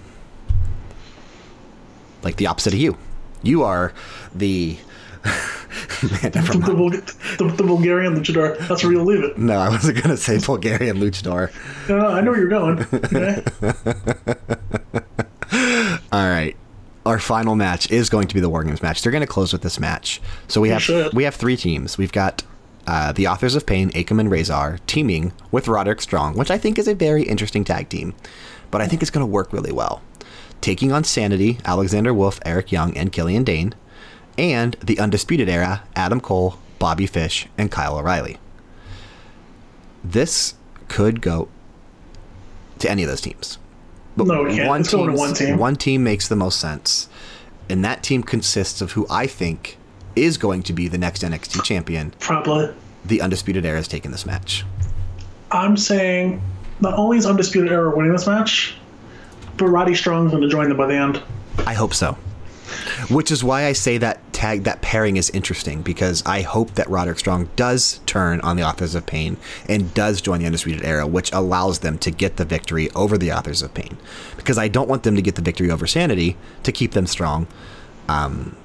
like the opposite of you. You are the [LAUGHS] Man, never the, mind. the, the, the Bulgarian luchador. That's where you'll leave it. No, I wasn't gonna say Bulgarian luchador. No, no, I know where you're going. Okay. [LAUGHS] All right. Our final match is going to be the War Games match. They're going to close with this match. So we have should. we have three teams. We've got uh, the Authors of Pain, Akam and Razor, teaming with Roderick Strong, which I think is a very interesting tag team. But I think it's going to work really well. Taking on Sanity, Alexander Wolf, Eric Young, and Killian Dain, and the Undisputed Era, Adam Cole, Bobby Fish, and Kyle O'Reilly. This could go to any of those teams. But No, it can't. It's team's- one team. One team makes the most sense. And that team consists of who I think is going to be the next NXT champion. Probably. The Undisputed Era is taking this match. I'm saying not only is Undisputed Era winning this match, but Roddy Strong's going to join them by the end. I hope so. Which is why I say that tag that pairing is interesting because I hope that Roderick Strong does turn on the Authors of Pain and does join the Undisputed Era, which allows them to get the victory over the Authors of Pain. Because I don't want them to get the victory over Sanity to keep them strong. Um,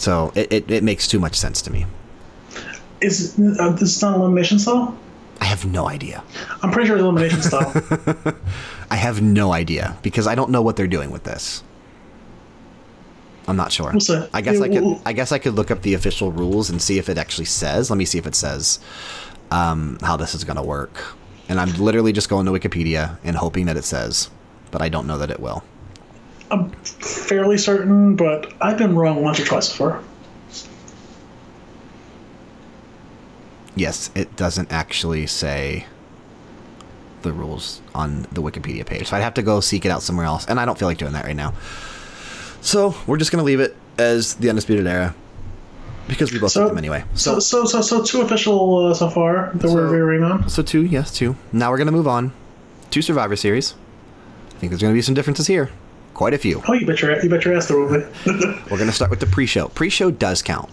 so it, it, it makes too much sense to me. Is uh, this is not elimination style? I have no idea. I'm pretty sure it's elimination style. [LAUGHS] I have no idea because I don't know what they're doing with this. I'm not sure. We'll. I guess Yeah, I could. we'll- I guess I could look up the official rules and see if it actually says. Let me see if it says um, how this is going to work. And I'm literally just going to Wikipedia and hoping that it says, but I don't know that it will. I'm fairly certain, but I've been wrong once or twice before. Yes, it doesn't actually say the rules on the Wikipedia page. So I'd have to go seek it out somewhere else, and I don't feel like doing that right now. So we're just going to leave it as the Undisputed Era because we both So- them anyway. So, so, so, so two official uh, so far that we're So- veering on. So two, yes, two. Now we're going to move on to Survivor Series. I think there's going to be some differences here. Quite a few. Oh, you bet your you bet your ass there will be. [LAUGHS] We're going to start with the pre-show. Pre-show does count.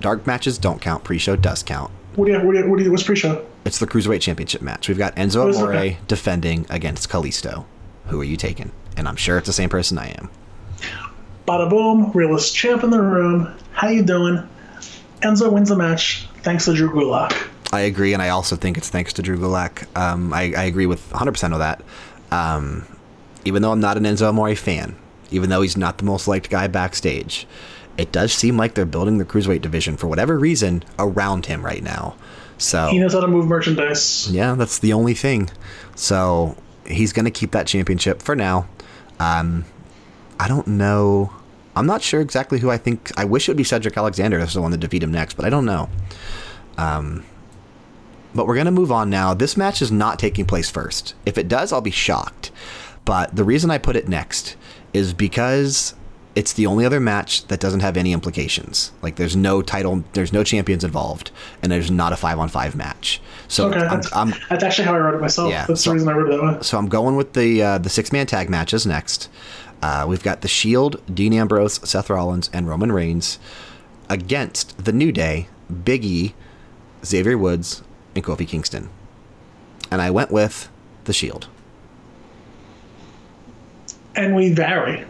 Dark matches don't count. Pre-show does count. what do you what do you, what do you what's pre-show? It's the Cruiserweight Championship match. We've got Enzo Oh. Amore Okay. defending against Kalisto. Who are you taking? And I'm sure it's the same person I am. Bada boom, realist champ in the room. How you doing? Enzo wins the match thanks to Drew Gulak. I agree, and I also think it's thanks to Drew Gulak. Um, I, I agree with 100% of that. Um, even though I'm not an Enzo Amore fan, even though he's not the most liked guy backstage, it does seem like they're building the Cruiserweight division for whatever reason around him right now. So He knows how to move merchandise. Yeah, that's the only thing. So he's going to keep that championship for now. Um, I don't know. I'm not sure exactly who I think. I wish it would be Cedric Alexander as the one to defeat him next, but I don't know. Um, but we're going to move on now. This match is not taking place first. If it does, I'll be shocked. But the reason I put it next is because it's the only other match that doesn't have any implications. Like there's no title, there's no champions involved, and there's not a five on five match. So Okay, I'm, that's, I'm that's actually how I wrote it myself. Yeah, that's so- the reason I wrote it that way. so I'm going with the uh, the six man tag matches next. Uh, we've got the Shield, Dean Ambrose, Seth Rollins, and Roman Reigns against the New Day, Big E, Xavier Woods, and Kofi Kingston. And I went with the Shield. And we vary.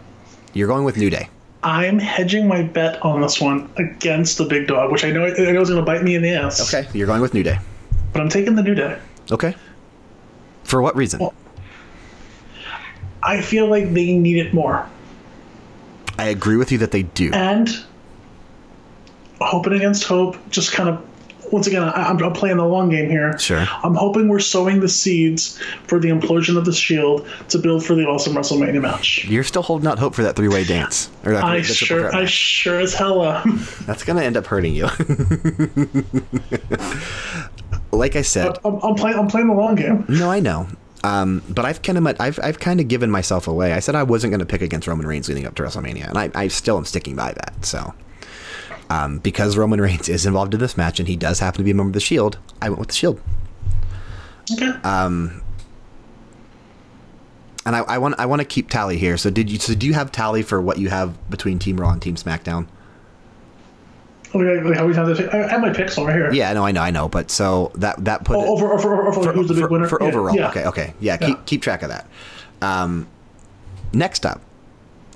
You're going with New Day. I'm hedging my bet on this one against the big dog, which I know I know is going to bite me in the ass. Okay. You're going with New Day. But I'm taking the New Day. Okay. For what reason? Well- I feel like they need it more. I agree with you that they do. And hoping against hope, just kind of once again, I, I'm, I'm playing the long game here. Sure. I'm hoping we're sowing the seeds for the implosion of the Shield to build for the awesome WrestleMania match. You're still holding out hope for that three way dance. Or that, I sure, I sure as hell am. [LAUGHS] That's going to end up hurting you. [LAUGHS] like I said, I'm, I'm playing. I'm playing the long game. No, I know. Um, but I've kind of I've I've kind of given myself away. I said I wasn't going to pick against Roman Reigns leading up to WrestleMania, and I, I still am sticking by that. So, um, because Roman Reigns is involved in this match and he does happen to be a member of the Shield, I went with the Shield. Okay. Um, And I, I want I want to keep tally here. So did you? So do you have tally for what you have between Team Raw and Team SmackDown? Okay, like how we have pick. I have my picks over here. Yeah, no, I know, I know. But so that that put Oh, it- over, over, over, for, who's the big for- winner? for Yeah, overall. yeah. Okay, okay, yeah. Yeah. Keep keep track of that. Um, next up,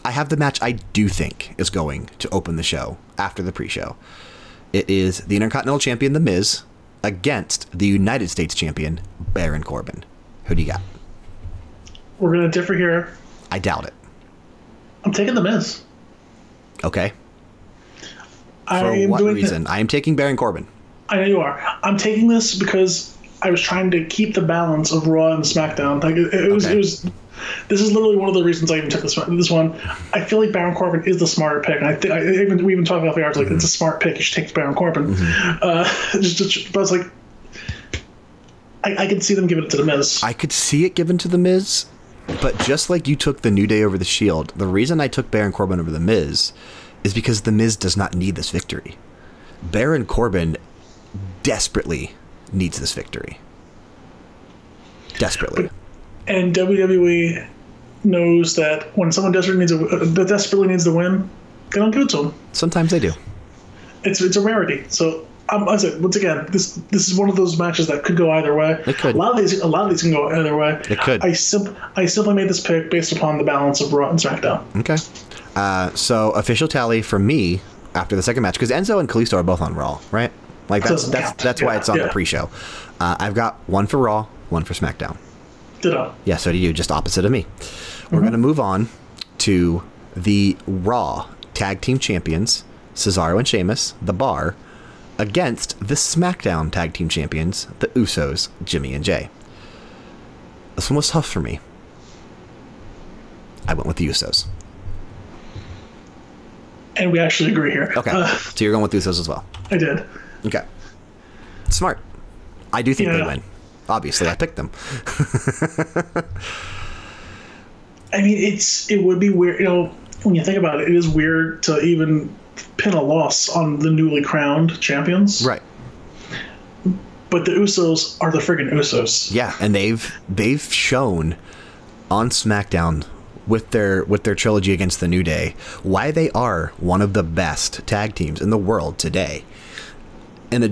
I have the match I do think is going to open the show after the pre-show. It is the Intercontinental Champion, The Miz, against the United States Champion, Baron Corbin. Who do you got? We're gonna differ here. I doubt it. I'm taking the Miz. Okay. I For what reason? I am taking Baron Corbin. I know you are. I'm taking this because I was trying to keep the balance of Raw and SmackDown. Like it, it was, Okay. it was. This is literally one of the reasons I even took this one. This one, I feel like Baron Corbin is the smarter pick. And I think I even we even talked about the yards like it's a smart pick. You should take Baron Corbin. Uh, [LAUGHS] just, just, but I was like, I, I could see them giving it to the Miz. I could see it given to The Miz, but just like you took the New Day over the Shield, the reason I took Baron Corbin over The Miz is because The Miz does not need this victory. Baron Corbin desperately needs this victory. Desperately. And WWE knows that when someone desperately needs a uh, desperately needs to win, they don't give it to them. Sometimes they do. It's it's a rarity. So um, I said once again, this this is one of those matches that could go either way. It could. A lot of these a lot of these can go either way. It could. I simp- I simply made this pick based upon the balance of Raw and SmackDown. Okay. Uh, so official tally for me after the second match because Enzo and Kalisto are both on Raw, right? Like that's that's count. that's why Yeah, it's on the pre-show. Uh, I've got one for Raw, one for SmackDown. Yeah, so do you, just opposite of me. We're going to move on to the Raw Tag Team Champions, Cesaro and Sheamus, The Bar, against the SmackDown Tag Team Champions, the Usos, Jimmy and Jey. This one was tough for me. I went with the Usos. And we actually agree here. Okay, Uh, so you're going with the Usos as well. I did. Okay. Smart. I do think they win. Obviously, I picked them. I mean, it's it would be weird. You know, when you think about it, it is weird to even pin a loss on the newly crowned champions. Right. But the Usos are the friggin' Usos. Yeah, and they've they've shown on SmackDown with their with their trilogy against the New Day why they are one of the best tag teams in the world today. In a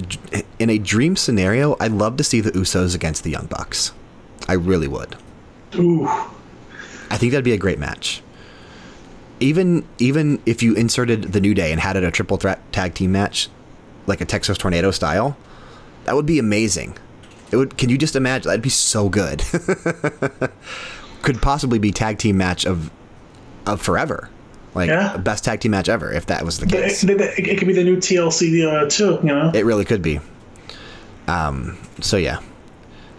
in a dream scenario, I'd love to see the Usos against the Young Bucks. I really would. Ooh. I think that'd be a great match. Even even if you inserted the New Day and had it a triple threat tag team match, like a Texas Tornado style, that would be amazing. It would. Can you just imagine? That'd be so good. [LAUGHS] Could possibly be tag team match of of forever, like Yeah. best tag team match ever if that was the case. it, it- it could be the new TLC uh, too, you know? It really could be. Um. So yeah,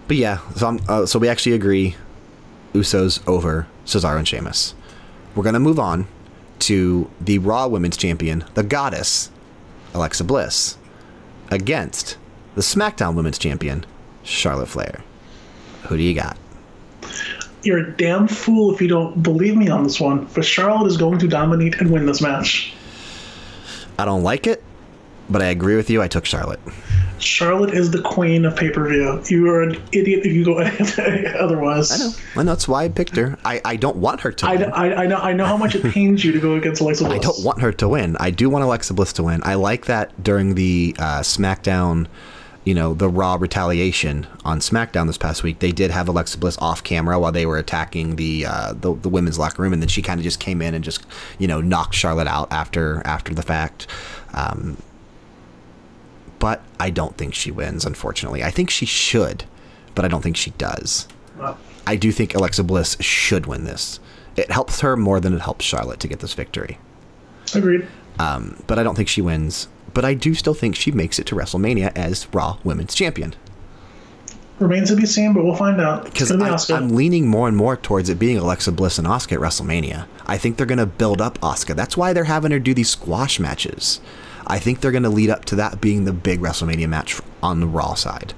but yeah. So I'm, uh, so we actually agree. Usos over Cesaro and Sheamus. We're gonna move on to the Raw Women's Champion, the Goddess, Alexa Bliss, against the SmackDown Women's Champion, Charlotte Flair. Who do you got? You're a damn fool if you don't believe me on this one. But Charlotte is going to dominate and win this match. I don't like it, but I agree with you. I took Charlotte. Charlotte is the queen of pay per view. You are an idiot if you go [LAUGHS] otherwise. I know, and that's why I picked her. I, I don't want her to. I. I, I know I know how much it pains you to go against Alexa Bliss. I don't want her to win. I do want Alexa Bliss to win. I like that during the uh, SmackDown, you know, the Raw retaliation on SmackDown this past week, they did have Alexa Bliss off camera while they were attacking the uh, the, the women's locker room, and then she kind of just came in and just you know knocked Charlotte out after after the fact. Um, but I don't think she wins. Unfortunately, I think she should, but I don't think she does. Well, I do think Alexa Bliss should win this. It helps her more than it helps Charlotte to get this victory Agreed. um, but I don't think she wins. But I do still think she makes it to WrestleMania as Raw Women's Champion Remains to be seen, but we'll find out. Because be. I'm leaning more and more towards it being Alexa Bliss and Asuka at WrestleMania. I think they're going to build up Asuka. That's why they're having her do these squash matches. I think they're going to lead up to that being the big WrestleMania match on the Raw side.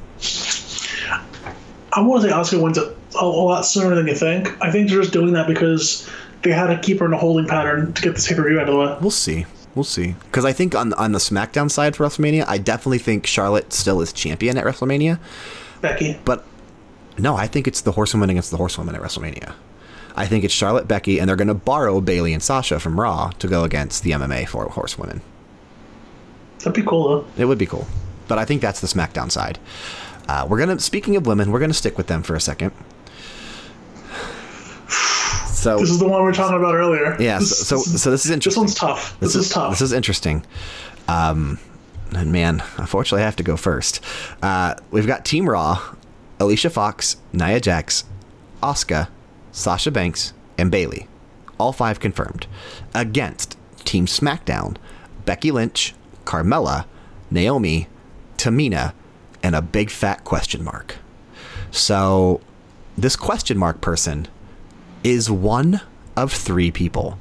I want to say Asuka wins it a, a lot sooner than you think. I think they're just doing that because they had to keep her in a holding pattern to get this pay per view out of the way. We'll see. We'll see. Because I think on on the SmackDown side for WrestleMania, I definitely think Charlotte still is champion at WrestleMania. Becky. But no, I think it's the horsewoman against the horsewoman at WrestleMania. I think it's Charlotte, Becky, and they're going to borrow Bayley and Sasha from Raw to go against the MMA four horsewomen. That'd be cool though. It would be cool, but I think that's the SmackDown side. Uh, we're gonna. Speaking of women, we're gonna stick with them for a second. So This is the one we were talking about earlier. yeah, This, so so, so this is interesting. this one's tough. This, is, tough. This is interesting. Um, and man, unfortunately, I have to go first. Uh, we've got Team Raw, Alicia Fox, Nia Jax, Asuka, Sasha Banks, and Bayley. All five confirmed. Against Team SmackDown, Becky Lynch, Carmella, Naomi, Tamina, and a big fat question mark. So, this question mark person is one of three people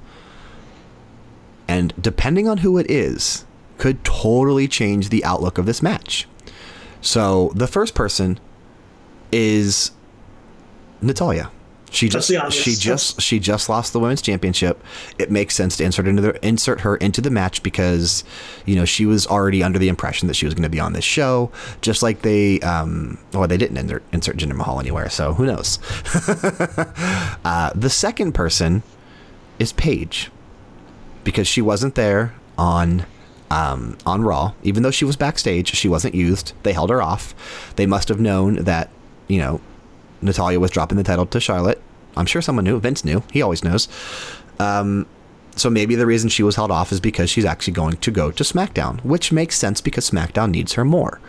and depending on who it is, could totally change the outlook of this match. So the first person is Natalya. She just she just she just lost the women's championship. It makes sense to insert into the, insert her into the match because you know she was already under the impression that she was going to be on this show. Just like they, um, well, they didn't insert, insert Jinder Mahal anywhere, so who knows? [LAUGHS] uh, the second person is Paige because she wasn't there on um, on Raw. Even though she was backstage, she wasn't used. They held her off. They must have known that, you know, Natalya was dropping the title to Charlotte. I'm sure someone knew. Vince knew. He always knows. Um, so maybe the reason she was held off is because she's actually going to go to SmackDown, which makes sense because SmackDown needs her more.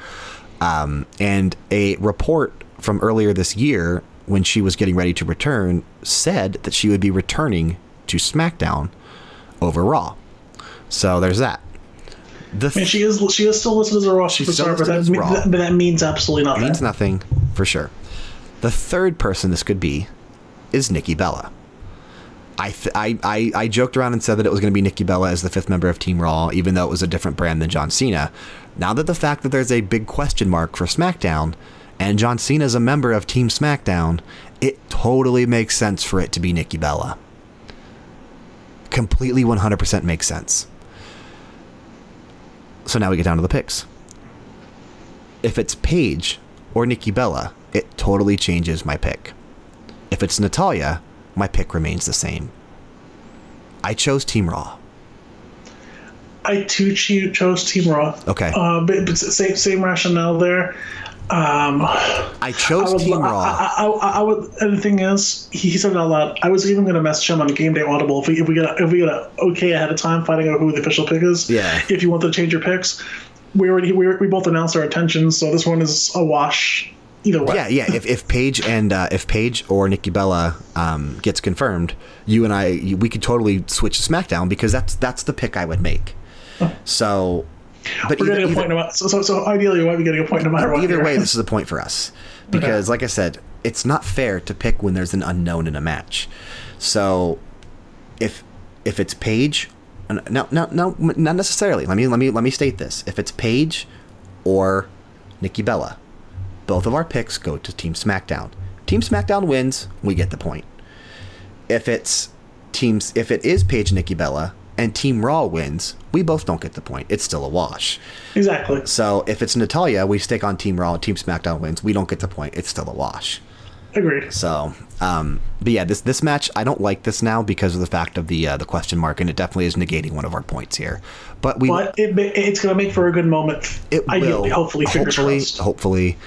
Um, and a report from earlier this year, when she was getting ready to return, said that she would be returning to SmackDown over Raw. So there's that. The mean, she is she is still listed as a Raw superstar, but that, but that means absolutely nothing. means nothing for sure. The third person this could be is Nikki Bella. I, I, I, I joked around and said that it was going to be Nikki Bella as the fifth member of Team Raw, even though it was a different brand than John Cena. Now that the fact that there's a big question mark for SmackDown, and John Cena is a member of Team SmackDown, it totally makes sense for it to be Nikki Bella. Completely 100% makes sense. So now we get down to the picks if it's Paige or Nikki Bella, totally changes my pick. If it's Natalya, my pick remains the same. I chose Team Raw. I too chose Team Raw. Okay. Uh, but, but same same rationale there. Um, I chose I was, Team Raw. I, I, I would, and the thing is, he, he said it out loud. I was even going to message him on Game Day Audible if we if we get a, if we get a okay ahead of time finding out who the official pick is. Yeah. If you want to change your picks, we already we, we both announced our intentions, so this one is a wash either way. yeah, yeah. If, if Paige and uh, if Paige or Nikki Bella um, gets confirmed, you and I, we could totally switch to SmackDown because that's that's the pick I would make. So, but We're either, getting a either- point no matter. So, so, so ideally, we might be getting a point no matter what. either here. way, this is [LAUGHS] a point for us because, like I said, it's not fair to pick when there's an unknown in a match. So, if if it's Paige, no, no, no, not necessarily. Let me let me let me state this: if it's Paige or Nikki Bella, both of our picks go to Team SmackDown. Team SmackDown wins, we get the point. If it's teams, if it is Paige and Nikki Bella and Team Raw wins, we both don't get the point. It's still a wash. exactly. So if it's Natalya, we stick on Team Raw. Team SmackDown wins. We don't get the point. It's still a wash. Agreed. So, um, but yeah, this this match I don't like this now because of the fact of the uh, the question mark, and it definitely is negating one of our points here. But we But it, it's going to make for a good moment. it ideally, will hopefully, hopefully hopefully.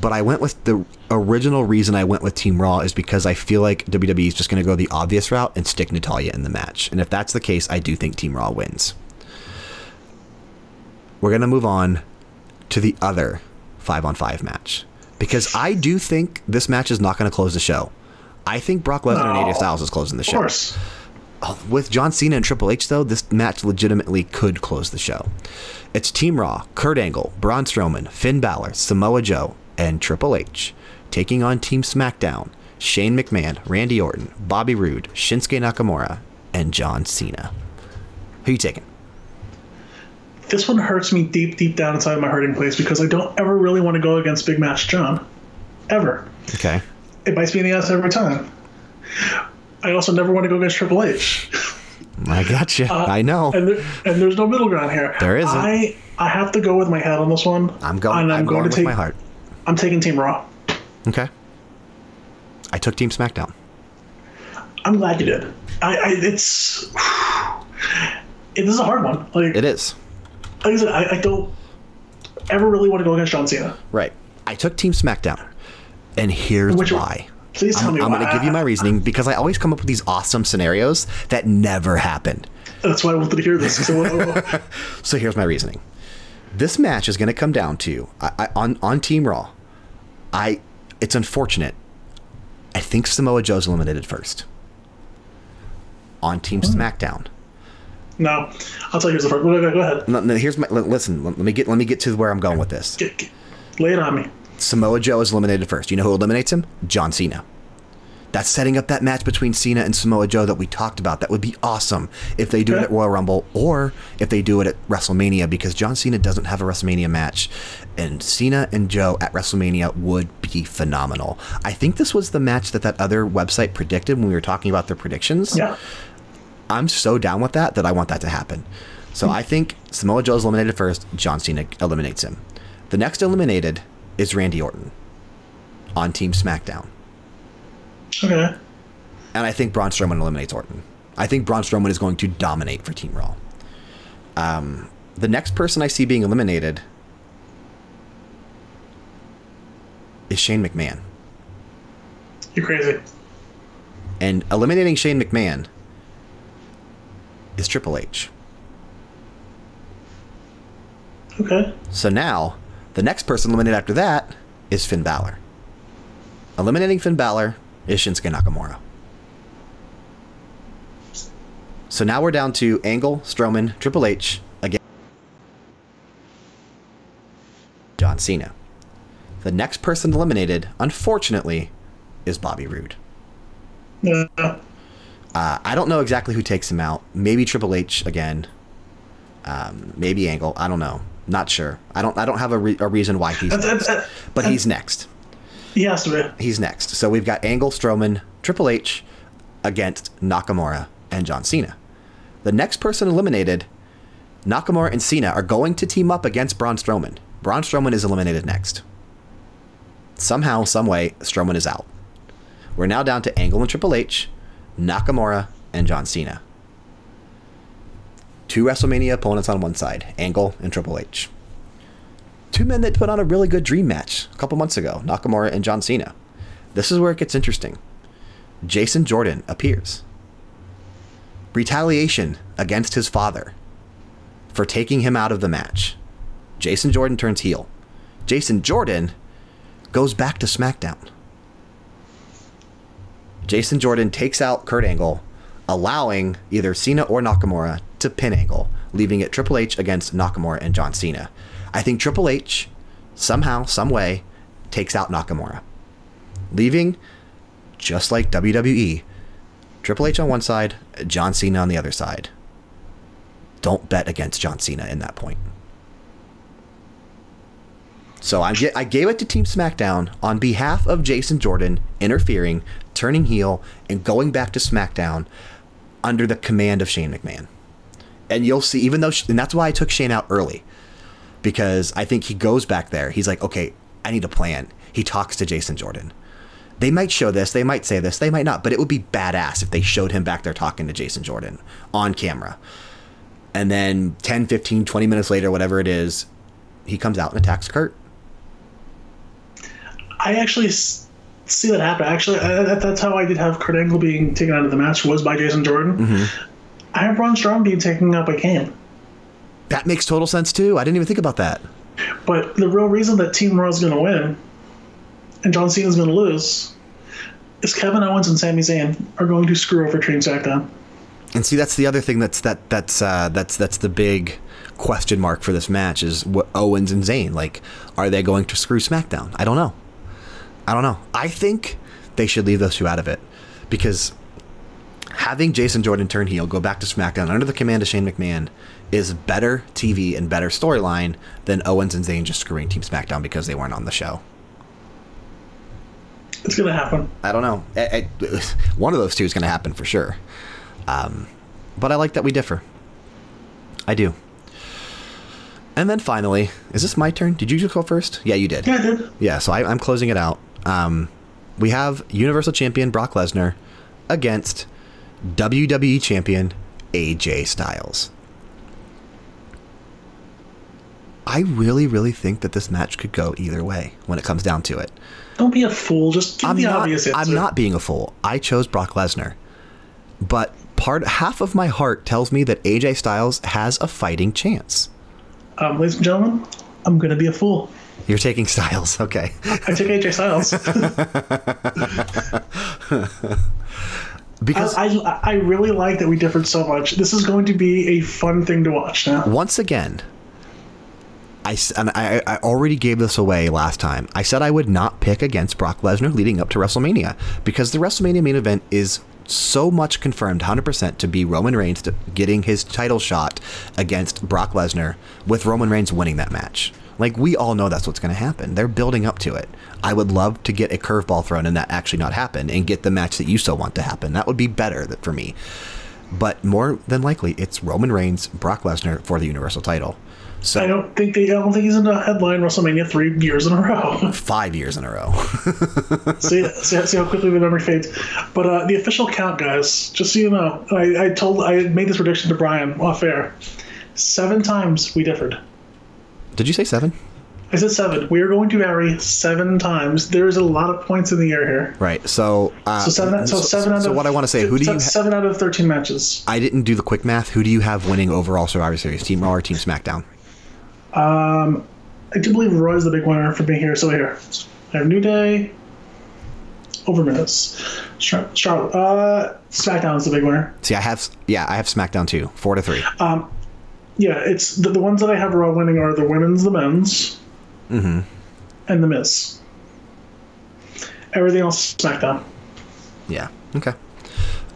But I went with the original reason I went with Team Raw is because I feel like WWE is just going to go the obvious route and stick Natalya in the match. And if that's the case, I do think Team Raw wins. We're going to move on to the other 5 on 5 match because I do think this match is not going to close the show. I think Brock Lesnar and No. AJ Styles is closing the show. Course. Uh, with John Cena and Triple H, though, this match legitimately could close the show. It's Team Raw, Kurt Angle, Braun Strowman, Finn Balor, Samoa Joe, and Triple H taking on Team SmackDown, Shane McMahon, Randy Orton, Bobby Roode, Shinsuke Nakamura, and John Cena. Who you taking? This one hurts me deep, deep down inside of my hurting place because I don't ever really want to go against Big Match John. Ever. Okay. It bites me in the ass every time. I also never want to go against Triple H. I got you. Uh, I know. And, there, and there's no middle ground here. There isn't. I, I have to go with my head on this one. I'm going. And I'm, going, to with take, my heart. I'm taking Team Raw. Okay. I took Team SmackDown. I'm glad you did. I, I it's [SIGHS] it is a hard one. Like, It is. like I said, I, I don't ever really want to go against John Cena. Right. I took Team SmackDown. And here's Which why. Please tell I'm, me I'm going to give you my reasoning because I always come up with these awesome scenarios that never happened. That's why I wanted to hear this. So, uh, [LAUGHS] So here's my reasoning. This match is going to come down to I, I, on on Team Raw. I it's unfortunate. I think Samoa Joe's eliminated first. On Team Hmm. SmackDown. no, I'll tell you the first. Go ahead. No, no, here's my listen. Let, let me get let me get to where I'm going with this. Get, get, lay it on me. Samoa Joe is eliminated first. You know who eliminates him? John Cena. That's setting up that match between Cena and Samoa Joe that we talked about. That would be awesome if they do it at Royal Rumble or if they do it at WrestleMania because John Cena doesn't have a WrestleMania match. And Cena and Joe at WrestleMania would be phenomenal. I think this was the match that that other website predicted when we were talking about their predictions. Yeah. I'm so down with that that I want that to happen. So I think Samoa Joe is eliminated first. John Cena eliminates him. The next eliminated is Randy Orton on Team SmackDown. Okay. And I think Braun Strowman eliminates Orton. I think Braun Strowman is going to dominate for Team Raw. Um, the next person I see being eliminated is Shane McMahon. You're crazy. And eliminating Shane McMahon is Triple H. Okay. So now, the next person eliminated after that is Finn Balor. Eliminating Finn Balor is Shinsuke Nakamura. So now we're down to Angle, Strowman, Triple H again. John Cena. The next person eliminated, unfortunately, is Bobby Roode. Yeah. Uh, I don't know exactly who takes him out. Maybe Triple H again. Um, maybe Angle. I don't know. Not sure. I don't. I don't have a, re- a reason why he's. Uh, Next. uh, But he's next. Be. He's next. So we've got Angle, Strowman, Triple H against Nakamura and John Cena. The next person eliminated, Nakamura and Cena are going to team up against Braun Strowman. Braun Strowman is eliminated next. Somehow, some way, Strowman is out. We're now down to Angle and Triple H, Nakamura and John Cena. Two WrestleMania opponents on one side, Angle and Triple H. Two men that put on a really good dream match a couple months ago, Nakamura and John Cena. This is where it gets interesting. Jason Jordan appears. Retaliation against his father for taking him out of the match. Jason Jordan turns heel. Jason Jordan goes back to SmackDown. Jason Jordan takes out Kurt Angle, allowing either Cena or Nakamura to pin Angle, leaving it Triple H against Nakamura and John Cena. I think Triple H, somehow, some way, takes out Nakamura, leaving, just like WWE, Triple H on one side, John Cena on the other side. Don't bet against John Cena in that point. So I, I gave it to Team SmackDown on behalf of Jason Jordan interfering, turning heel, and going back to SmackDown under the command of Shane McMahon. And you'll see, even though, and that's why I took Shane out early, because I think he goes back there. He's like, okay, I need a plan. He talks to Jason Jordan. They might show this, they might say this, they might not, but it would be badass if they showed him back there talking to Jason Jordan on camera. And then 10, 15, 20 minutes later, whatever it is, he comes out and attacks Kurt. I actually see that happen. Actually, I, that's how I did have Kurt Angle being taken out of the match was by Jason Jordan. Mm-hmm. I have Braun Strowman being taken out by Kane. That makes total sense too. I didn't even think about that. But the real reason that Team Raw is going to win and John Cena's going to lose is Kevin Owens and Sami Zayn are going to screw over Team SmackDown. And see, that's the other thing that's that that's uh, that's that's the big question mark for this match is what Owens and Zayn like. Are they going to screw SmackDown? I don't know. I don't know. I think they should leave those two out of it because having Jason Jordan turn heel, go back to SmackDown under the command of Shane McMahon is better TV and better storyline than Owens and Zayn just screwing Team SmackDown because they weren't on the show. It's going to happen. I don't know. I- I- [LAUGHS] one of those two is going to happen for sure. Um, but I like that we differ. I do. And then finally, is this my turn? Did you just go first? Yeah, you did. Yeah, I did. Yeah, so I, I'm closing it out. Um, we have Universal Champion Brock Lesnar against WWE Champion AJ Styles. I really, really think that this match could go either way when it comes down to it. Don't be a fool. Just give I'm the not, obvious answer. I'm not being a fool. I chose Brock Lesnar. But part half of my heart tells me that AJ Styles has a fighting chance. Um, ladies and gentlemen, I'm going to be a fool. You're taking Styles, [LAUGHS] okay. I took AJ Styles. [LAUGHS] Because I, I, I really like that we differed so much. This is going to be a fun thing to watch now. once again, I, and I, I already gave this away last time. I said I would not pick against Brock Lesnar leading up to WrestleMania because the WrestleMania main event is so much confirmed 100% to be Roman Reigns getting his title shot against Brock Lesnar with Roman Reigns winning that match. Like we all know that's what's going to happen. They're building up to it. I would love to get a curveball thrown and that actually not happen and get the match that you so want to happen. That would be better for me. But more than likely, it's Roman Reigns, Brock Lesnar for the Universal title. So I don't think they. I don't think he's in the headline WrestleMania three years in a row. [LAUGHS] five years in a row. [LAUGHS] see, see, see how quickly the memory fades. But uh, the official count, guys, just so you know, I, I told I made this prediction to Brian off air. Seven times we differed. Did you say seven? I said seven. We are going to vary seven times. There's a lot of points in the air here. Right. So, uh, So seven. So, seven out so of. what I want to say, who do you? Ha- Seven out of thirteen matches. I didn't do the quick math. Who do you have winning overall Survivor Series? Team Raw or Team SmackDown? Um, I do believe Roy's the big winner for being here. So here, I have New Day over. Char- Charlotte. Uh, SmackDown is the big winner. See, I have yeah, I have SmackDown too, four to three. Um, yeah, it's the, the ones that I have Raw winning are the women's, the men's, Mm-hmm. and the Miz. Everything else SmackDown. Yeah. Okay.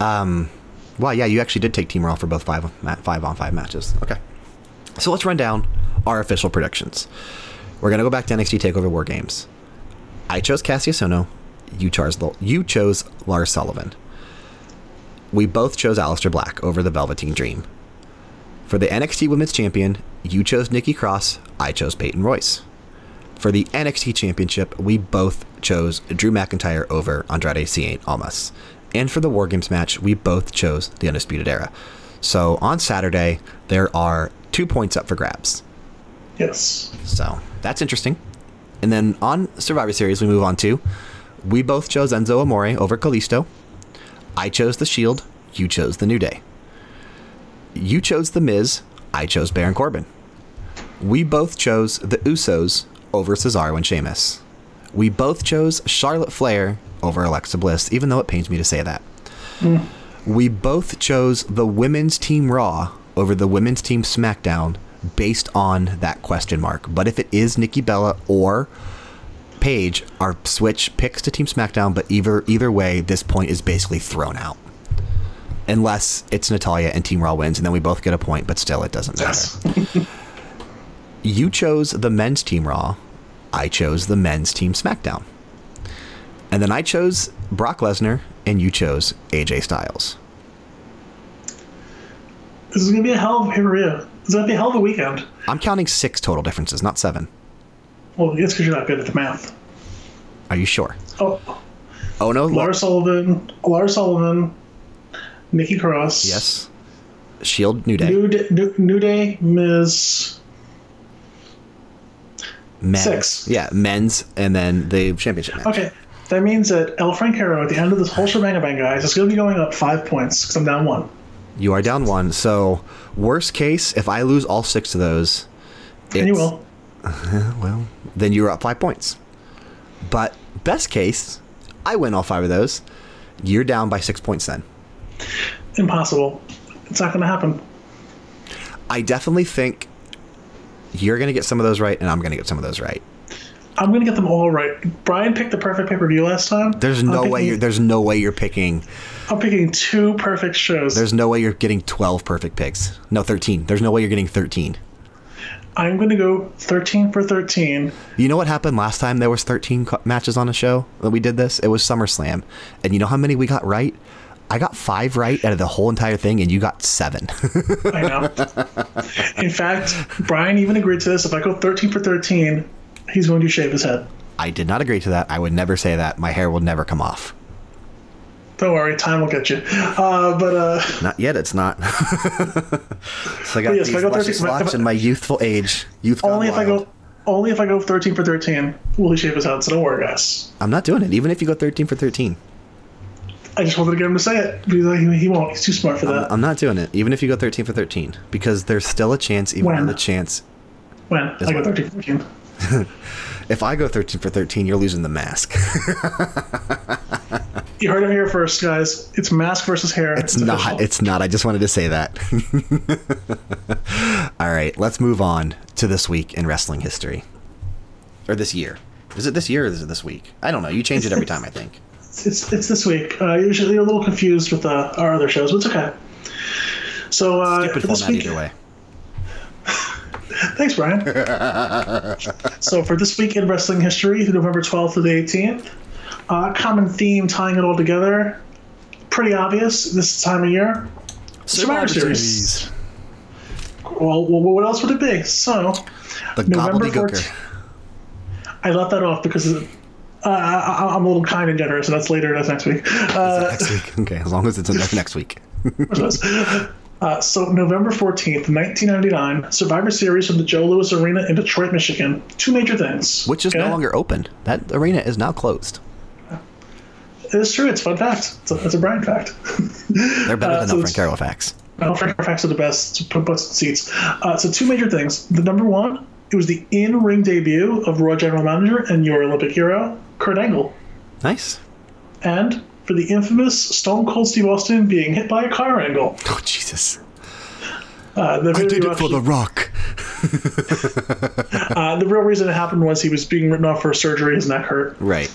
Um, well, yeah, you actually did take Team Raw for both five five on five matches. Okay. So let's run down our official predictions. We're gonna go back to NXT Takeover War Games. I chose Kassius Ohno. You chose you chose Lars Sullivan. We both chose Aleister Black over the Velveteen Dream. For the NXT Women's Champion, you chose Nikki Cross. I chose Peyton Royce. For the NXT Championship, we both chose Drew McIntyre over Andrade Cien Almas. And for the War Games match, we both chose the Undisputed Era. So on Saturday, there are two points up for grabs. Yes. So that's interesting. And then on Survivor Series, we move on to we both chose Enzo Amore over Kalisto. I chose The Shield. You chose The New Day. You chose The Miz. I chose Baron Corbin. We both chose The Usos over Cesaro and Sheamus. We both chose Charlotte Flair over Alexa Bliss, even though it pains me to say that. Hmm. We both chose the women's team Raw over the women's team SmackDown based on that question mark. But if it is Nikki Bella or Paige, our switch picks to Team SmackDown, but either either way, this point is basically thrown out. Unless it's Natalya and Team Raw wins, and then we both get a point, but still it doesn't matter. Yes. [LAUGHS] You chose the men's Team Raw. I chose the men's Team SmackDown. And then I chose Brock Lesnar, and you chose AJ Styles. this is gonna be a hell of a pay-per-view. It's gonna be a hell of a weekend. I'm counting six total differences, not seven. Well, it's because you're not good at the math. Are you sure? Oh, Oh no, Lars Sullivan, Lars Sullivan, Nikki Cross. Yes. Shield New Day. New Day, New, New Day, Miz. men's. six. Yeah, men's, and then the championship match. Okay, that means that El Francaro at the end of this whole shebang bang, guys, is going to be going up five points because I'm down one. You are down one. So, worst case, if I lose all six of those, And you will. [LAUGHS] Well, then you're up five points. But best case, I win all five of those. You're down by six points then. Impossible. It's not going to happen. I definitely think you're going to get some of those right, and I'm going to get some of those right. I'm going to get them all right. Brian picked the perfect pay-per-view last time. There's I'm no way picking- you're there's no way you're picking I'm picking two perfect shows. there's no way you're getting 12 perfect picks. No, 13. There's no way you're getting 13. I'm going to go 13 for 13. You know what happened last time there was 13 co- matches on a show that we did this? It was SummerSlam. And you know how many we got right? I got 5 right out of the whole entire thing and you got 7. I know. [LAUGHS] In fact, Brian even agreed to this. If I go 13 for 13, he's going to shave his head. I did not agree to that. I would never say that. My hair will never come off. Don't worry, time will get you. Uh, but uh, Not yet, it's not. [LAUGHS] so I got yes, these I go 13 locks I- in my youthful age. Youth only if I wild. go only if I go 13 for 13 will he shave his head. So don't worry, guys. I'm not doing it, even if you go 13 for 13. I just wanted to get him to say it because like, he, he won't. He's too smart for that. I'm not doing it, even if you go 13 for 13. Because there's still a chance, even When? the chance when I go 13 for 13. [LAUGHS] If I go 13 for 13, you're losing the mask. [LAUGHS] You heard him here first, guys. It's mask versus hair. It's not. official. It's not. I just wanted to say that. [LAUGHS] All right, let's move on to this week in wrestling history. Or this year. Is it this year or is it this week? I don't know. You change it every time, I think. It's it's this week. Uh, usually you're a little confused with uh, our other shows, but it's okay. So uh, Stupid for this week, either way. [LAUGHS] thanks, Brian. so for this week in wrestling history, November 12th to the 18th, uh, common theme tying it all together. Pretty obvious this time of year. Survivor Series. Well, well, what else would it be? So The November gobbledygooker. 14th. I left that off because uh, I, I, I'm a little kind and generous, and that's later. That's next week. Uh, Next week. Okay, as long as it's [LAUGHS] enough next week. Uh, so November 14th, 1999, Survivor Series from the Joe Louis Arena in Detroit, Michigan. Two major things. Which is no longer open. That arena is now closed. It is true. It's a fun fact. It's a, it's a Brian fact. [LAUGHS] They're better Uh, than so no it's- Frank facts. No, Frank Carroll facts are the best to put butts in seats. Uh, so two major things. The number one, it was the in-ring debut of Raw General Manager and your Olympic hero, Kurt Angle. Nice. And for the infamous Stone Cold Steve Austin being hit by a car angle. Oh Jesus! Uh, the I did it for the Rock. [LAUGHS] Uh, the real reason it happened was he was being written off for surgery. His neck hurt. Right.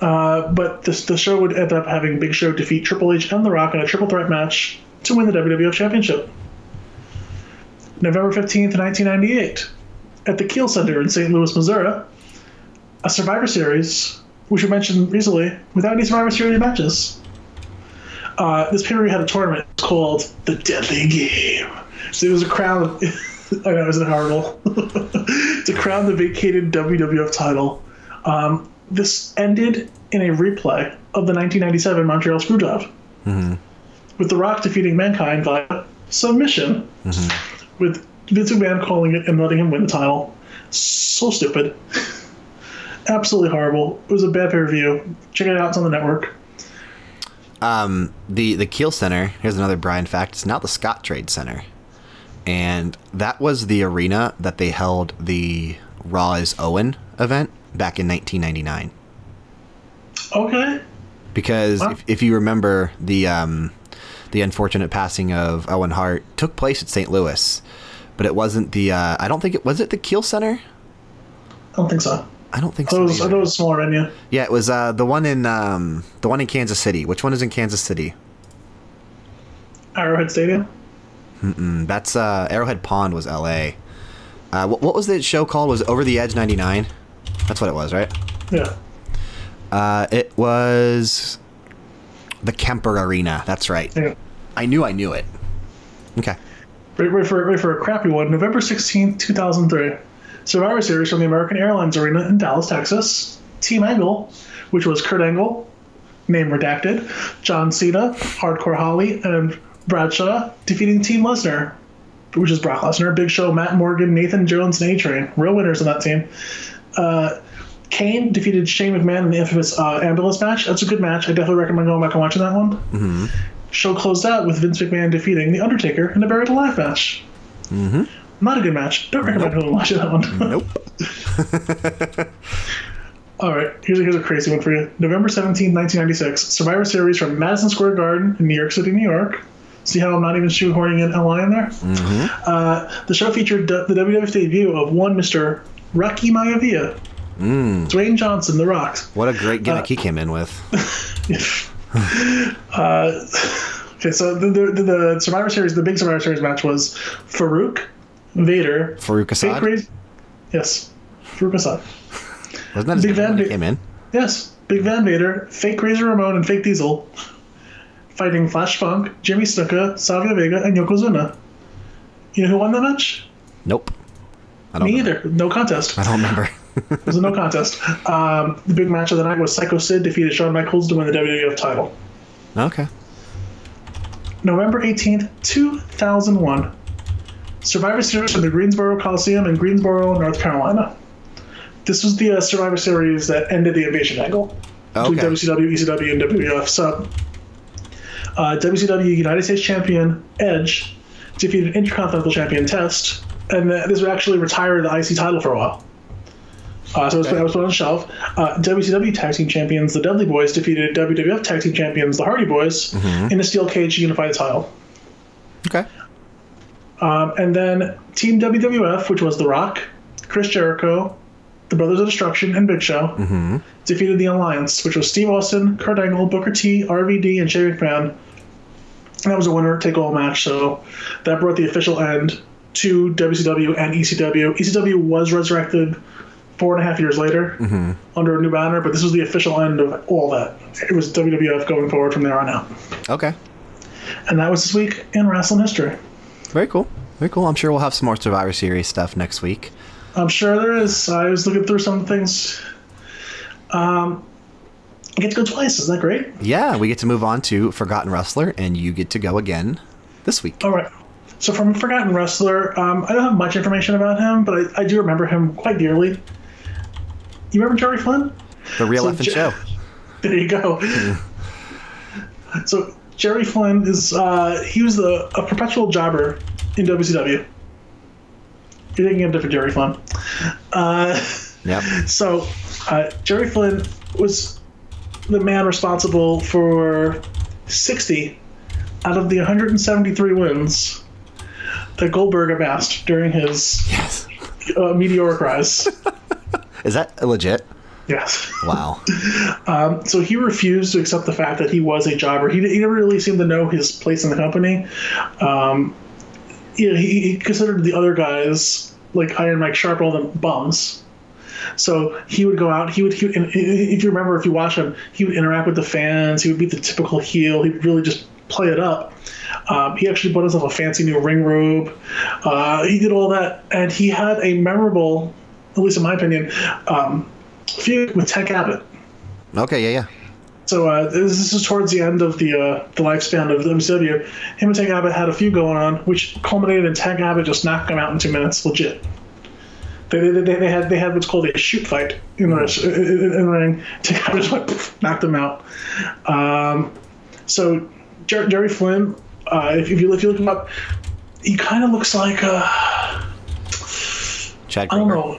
Uh, but this, the show would end up having Big Show defeat Triple H and The Rock in a triple threat match to win the WWF Championship. November 15th, 1998, at the Kiel Center in St. Louis, Missouri, a Survivor Series, which we mentioned recently, without any Survivor Series matches. Uh, this period had a tournament called the Deadly Game. So it was a crown. [LAUGHS] I know, isn't it horrible? [LAUGHS] to crown the vacated WWF title. Um, this ended in a replay of the 1997 Montreal Screwjob, with The Rock defeating Mankind via submission, with Vince McMahon calling it and letting him win the title. So stupid. [LAUGHS] Absolutely horrible. It was a bad pay per view. Check it out, it's on the network. Um, the the Kiel Center. Here's another Brian fact. It's now the Scottrade Center, and that was the arena that they held the Raw is Owen event back in 1999. Okay. Because Wow. if, if you remember the um, the unfortunate passing of Owen Hart took place at St. Louis, but it wasn't the. Uh, I don't think it was it the Kiel Center. I don't think so. I don't think I so. was, I it was a smaller venue. Yeah, it was uh, the one in um, the one in Kansas City. Which one is in Kansas City? Arrowhead Stadium. Mm, That's uh, Arrowhead Pond was L.A. Uh, what, what was the show called? Was Over the Edge '99? That's what it was, right? Yeah. Uh, it was the Kemper Arena. That's right. yeah. I knew I knew it. Okay. Wait, wait, for, wait for a crappy one. November 16th, 2003. Survivor Series from the American Airlines Arena in Dallas, Texas. Team Angle, which was Kurt Angle, name redacted, John Cena, Hardcore Holly, and Bradshaw defeating Team Lesnar, which is Brock Lesnar, Big Show, Matt Morgan, Nathan Jones, and A-Train. Real winners on that team. Uh, Kane defeated Shane McMahon in the infamous uh, ambulance match. That's a good match. I definitely recommend going back and watching that one. Mm-hmm. Show closed out with Vince McMahon defeating The Undertaker in a Buried Alive match. Mm-hmm. Not a good match. Don't recommend going watch that one. Nope. [LAUGHS] All right, here's a, here's a crazy one for you. November 17, 1996, Survivor Series from Madison Square Garden in New York City, New York. See how I'm not even shoehorning in LA in there? Mm-hmm. Uh, the show featured the WWF debut of one Mr. Rocky Maivia. Mm. Dwayne Johnson, The Rock. What a great gimmick he came in with. [LAUGHS] uh, [LAUGHS] okay, so the, the, the Survivor Series, the big Survivor Series match was Faarooq, Vader, Faarooq Asaad. Yes, Faarooq Asaad. Wasn't that his Big Van when he Va- came in? Yes, Big Van Vader, Fake Razor Ramon, and Fake Diesel fighting Flash Funk, Jimmy Snuka, Savio Vega, and Yokozuna. You know who won that match? Nope. I don't Me remember. either. No contest. I don't remember. [LAUGHS] It was a no contest. Um, the big match of the night was Psycho Sid defeated Shawn Michaels to win the WWF title. okay. November 18th, 2001. Survivor Series from the Greensboro Coliseum in Greensboro, North Carolina. This was the uh, Survivor Series that ended the invasion angle between Okay. WCW, ECW, and WWF. So, uh, WCW United States Champion Edge defeated Intercontinental Champion Test, and this would actually retire the IC title for a while. Uh, so it was, Okay. that was put on the shelf. Uh, WCW Tag Team Champions, the Dudley Boys, defeated WWF Tag Team Champions, the Hardy Boys, in a steel cage to unify the title. Okay. Um, and then Team WWF, which was The Rock, Chris Jericho, the Brothers of Destruction, and Big Show, defeated the Alliance, which was Steve Austin, Kurt Angle, Booker T, RVD, and Shane McMahon. And that was a winner take all match, so that brought the official end to WCW and ECW. ECW was resurrected four and a half years later under a new banner, but this was the official end of all that. It was WWF going forward from there on out. Okay. And that was this week in wrestling history. Very cool. Very cool. I'm sure we'll have some more Survivor Series stuff next week. I'm sure there is. I was looking through some things. Um, I get to go twice. Isn't that great? Yeah, we get to move on to Forgotten Wrestler, and you get to go again this week. All right. So from Forgotten Wrestler, um, I don't have much information about him, but I, I do remember him quite dearly. You remember Jerry Flynn? The real So effing Jer- show. [LAUGHS] There you go. [LAUGHS] so Jerry Flynn is uh, he was the a perpetual jobber in WCW. You're thinking of different Jerry Flynn. Uh, Yep. [LAUGHS] so uh, Jerry Flynn was the man responsible for 60 out of the 173 wins that Goldberg amassed during his Yes. uh, meteoric rise. [LAUGHS] Is that legit? Yes. Wow. [LAUGHS] So he refused to accept the fact that he was a jobber. He, he never really seemed to know his place in the company. Um, you know, he, he considered the other guys, like Iron Mike Sharp, all them bums. So he would go out. He would, he would, and if you remember, if you watch him, he would interact with the fans. He would be the typical heel. He'd really just play it up. Um, he actually bought himself a fancy new ring robe. Uh, he did all that, and he had a memorable, at least in my opinion, um, feud with Ted Abbott. Okay, yeah, yeah. So uh, this is towards the end of the uh, the lifespan of WCW. Him and Tank Abbott had a few going on, which culminated in Tank Abbott just knocking him out in two minutes, legit. They, they, they, they had they had what's called a shoot fight in the, in, in the ring. Tank Abbott just like poof, knocked him out. Um, so Jer- Jerry Flynn, uh, if, if you if you look him up, he kind of looks like uh, Chad I don't know,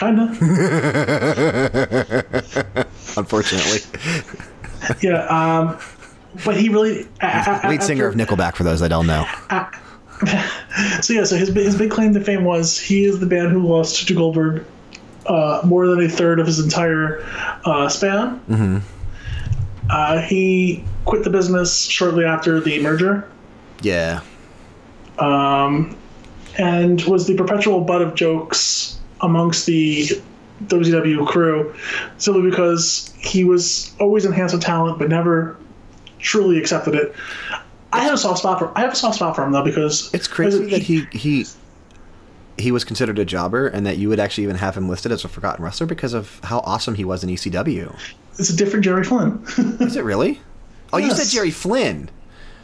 kind of. [LAUGHS] Unfortunately. yeah. Um, but he really Lead singer of Nickelback, for those that don't know. [LAUGHS] So yeah, so his his big claim to fame was he is the band who lost to Goldberg uh, more than a third of his entire uh, span. Mm-hmm. Uh, he quit the business shortly after the merger Yeah. Um, and was the perpetual butt of jokes amongst the WCW crew, simply because he was always enhanced with talent but never truly accepted it. I have a soft spot for I have a soft spot for him though because It's crazy that he he he was considered a jobber and that you would actually even have him listed as a forgotten wrestler because of how awesome he was in ECW. it's a different Jerry Flynn. [LAUGHS] Is it really? Oh, you said Jerry Flynn.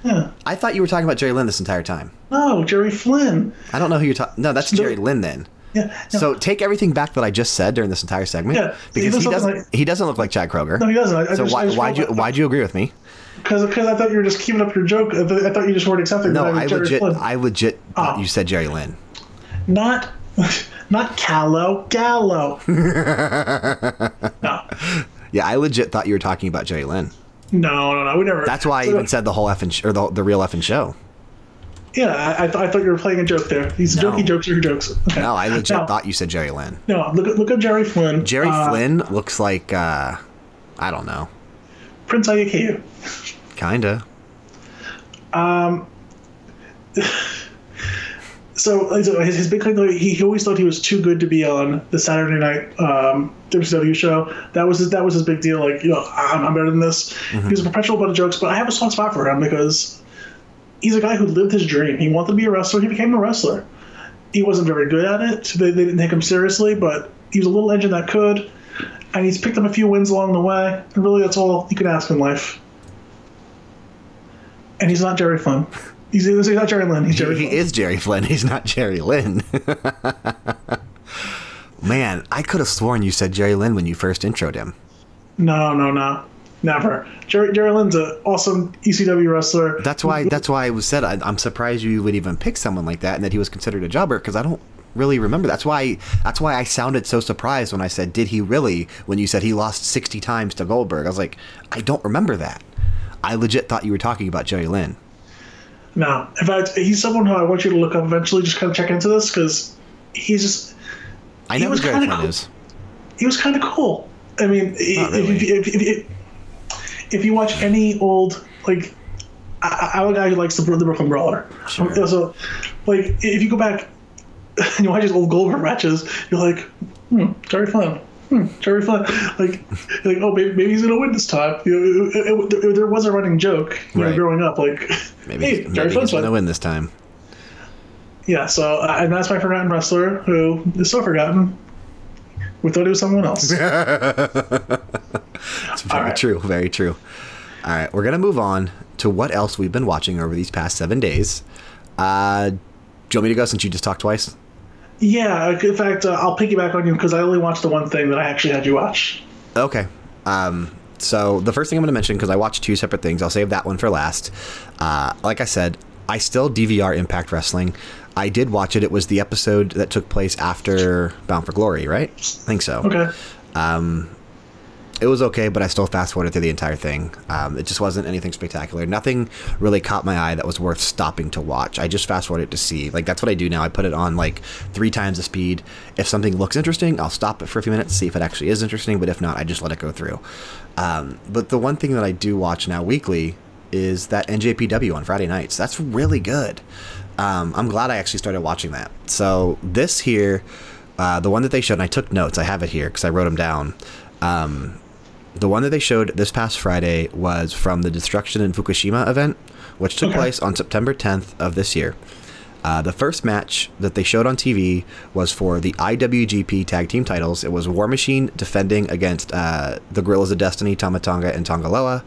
yeah. I thought you were talking about Jerry Lynn this entire time. No, Jerry Flynn. I don't know who you're talking. No, that's Jerry Lynn then. Yeah. no, So take everything back that I just said during this entire segment Yeah, because looks he doesn't like- he doesn't look like Chad Kroeger. no, he doesn't. I, I so just, why I why'd you why'd you agree with me? Because because I thought you were just keeping up your joke. I thought you just weren't accepting No, that was I legit. I legit ah. thought you said Jerry Lynn. not [LAUGHS] not Callow Gallo. [LAUGHS] no, Yeah, I legit thought you were talking about Jerry Lynn. no, no, no. We never. That's why I even said the whole effing sh- or the, the real effing show. Yeah, I, I, th- I thought you were playing a joke there. These No. jokey jokes are jokes. Okay. No, I legit thought you said Jerry Lynn. No, look at look at Jerry Flynn. Jerry Uh, Flynn looks like uh I don't know. Prince Ayakayu. Kinda. So, so his, his big claim, though, he, he always thought he was too good to be on the Saturday night um, WCW show. That was his, that was his big deal. Like, you know, I'm, I'm better than this. He was a perpetual butt of jokes, but I have a soft spot for him because he's a guy who lived his dream. He wanted to be a wrestler. He became a wrestler. He wasn't very good at it. They, they didn't take him seriously, but he was a little engine that could. And he's picked up a few wins along the way. And really, that's all you can ask in life. And he's not Jerry Flynn. He's, he's not Jerry Lynn. He's Jerry He Flynn. is Jerry Flynn. He's not Jerry Lynn. [LAUGHS] Man, I could have sworn you said Jerry Lynn when you first introed him. No, no, no, never. Jerry, Jerry Lynn's an awesome ECW wrestler. That's why. That's why I was said. I, I'm surprised you would even pick someone like that, and that he was considered a jobber because I don't really remember. That's why. That's why I sounded so surprised when I said, "Did he really?" When you said he lost 60 times to Goldberg, I was like, I don't remember that. I legit thought you were talking about Jerry Lynn. No, in fact, he's someone who I want you to look up eventually. Just kind of check into this because he's just I know who was Jerry kinda cool. is. he was kind of cool. I mean, Not if, really. if, if, if, you watch any old like, I, I'm a guy who likes the, the Brooklyn Brawler. Sure. So, like, if you go back [LAUGHS] and you watch these old Goldberg matches, you're like, hmm, Jerry Flynn. Hmm, Jerry Flynn, [LAUGHS] like, you're like, oh, maybe, maybe he's gonna win this time. You know, it, it, it- there was a running joke, you know, growing up, like, [LAUGHS] Maybe, hey, Jerry he's Flynn's going to win. win this time. Yeah, so uh, and that's my forgotten wrestler who is so forgotten. We thought it was someone else. [LAUGHS] It's very right. true. Very true. All right, we're gonna move on to what else we've been watching over these past seven days. Uh, do you want me to go since you just talked twice? Yeah, in fact, uh, I'll piggyback on you because I only watched the one thing that I actually had you watch. Okay. Um, so the first thing I'm going to mention because I watched two separate things, I'll save that one for last. Uh, like I said, I still DVR Impact Wrestling. I did watch it. It was the episode that took place after Bound for Glory, right? I think so. Okay. It was okay, but I still fast forwarded through the entire thing. Um, it just wasn't anything spectacular. Nothing really caught my eye that was worth stopping to watch. I just fast forwarded to see. Like that's what I do now. I put it on like three times the speed. If something looks interesting, I'll stop it for a few minutes, see if it actually is interesting. But if not, I just let it go through. Um, but the one thing that I do watch now weekly is that NJPW on Friday nights. That's really good. Um, I'm glad I actually started watching that. So this here, uh, the one that they showed, and I took notes. I have it here because I wrote them down. Um, the one that they showed this past Friday was from the Destruction in Fukushima event, which took Okay. place on September 10th of this year. Uh, the first match that they showed on TV was for the IWGP Tag Team titles. It was War Machine defending against uh, the Gorillas of Destiny, Tama Tonga, and Tanga Loa,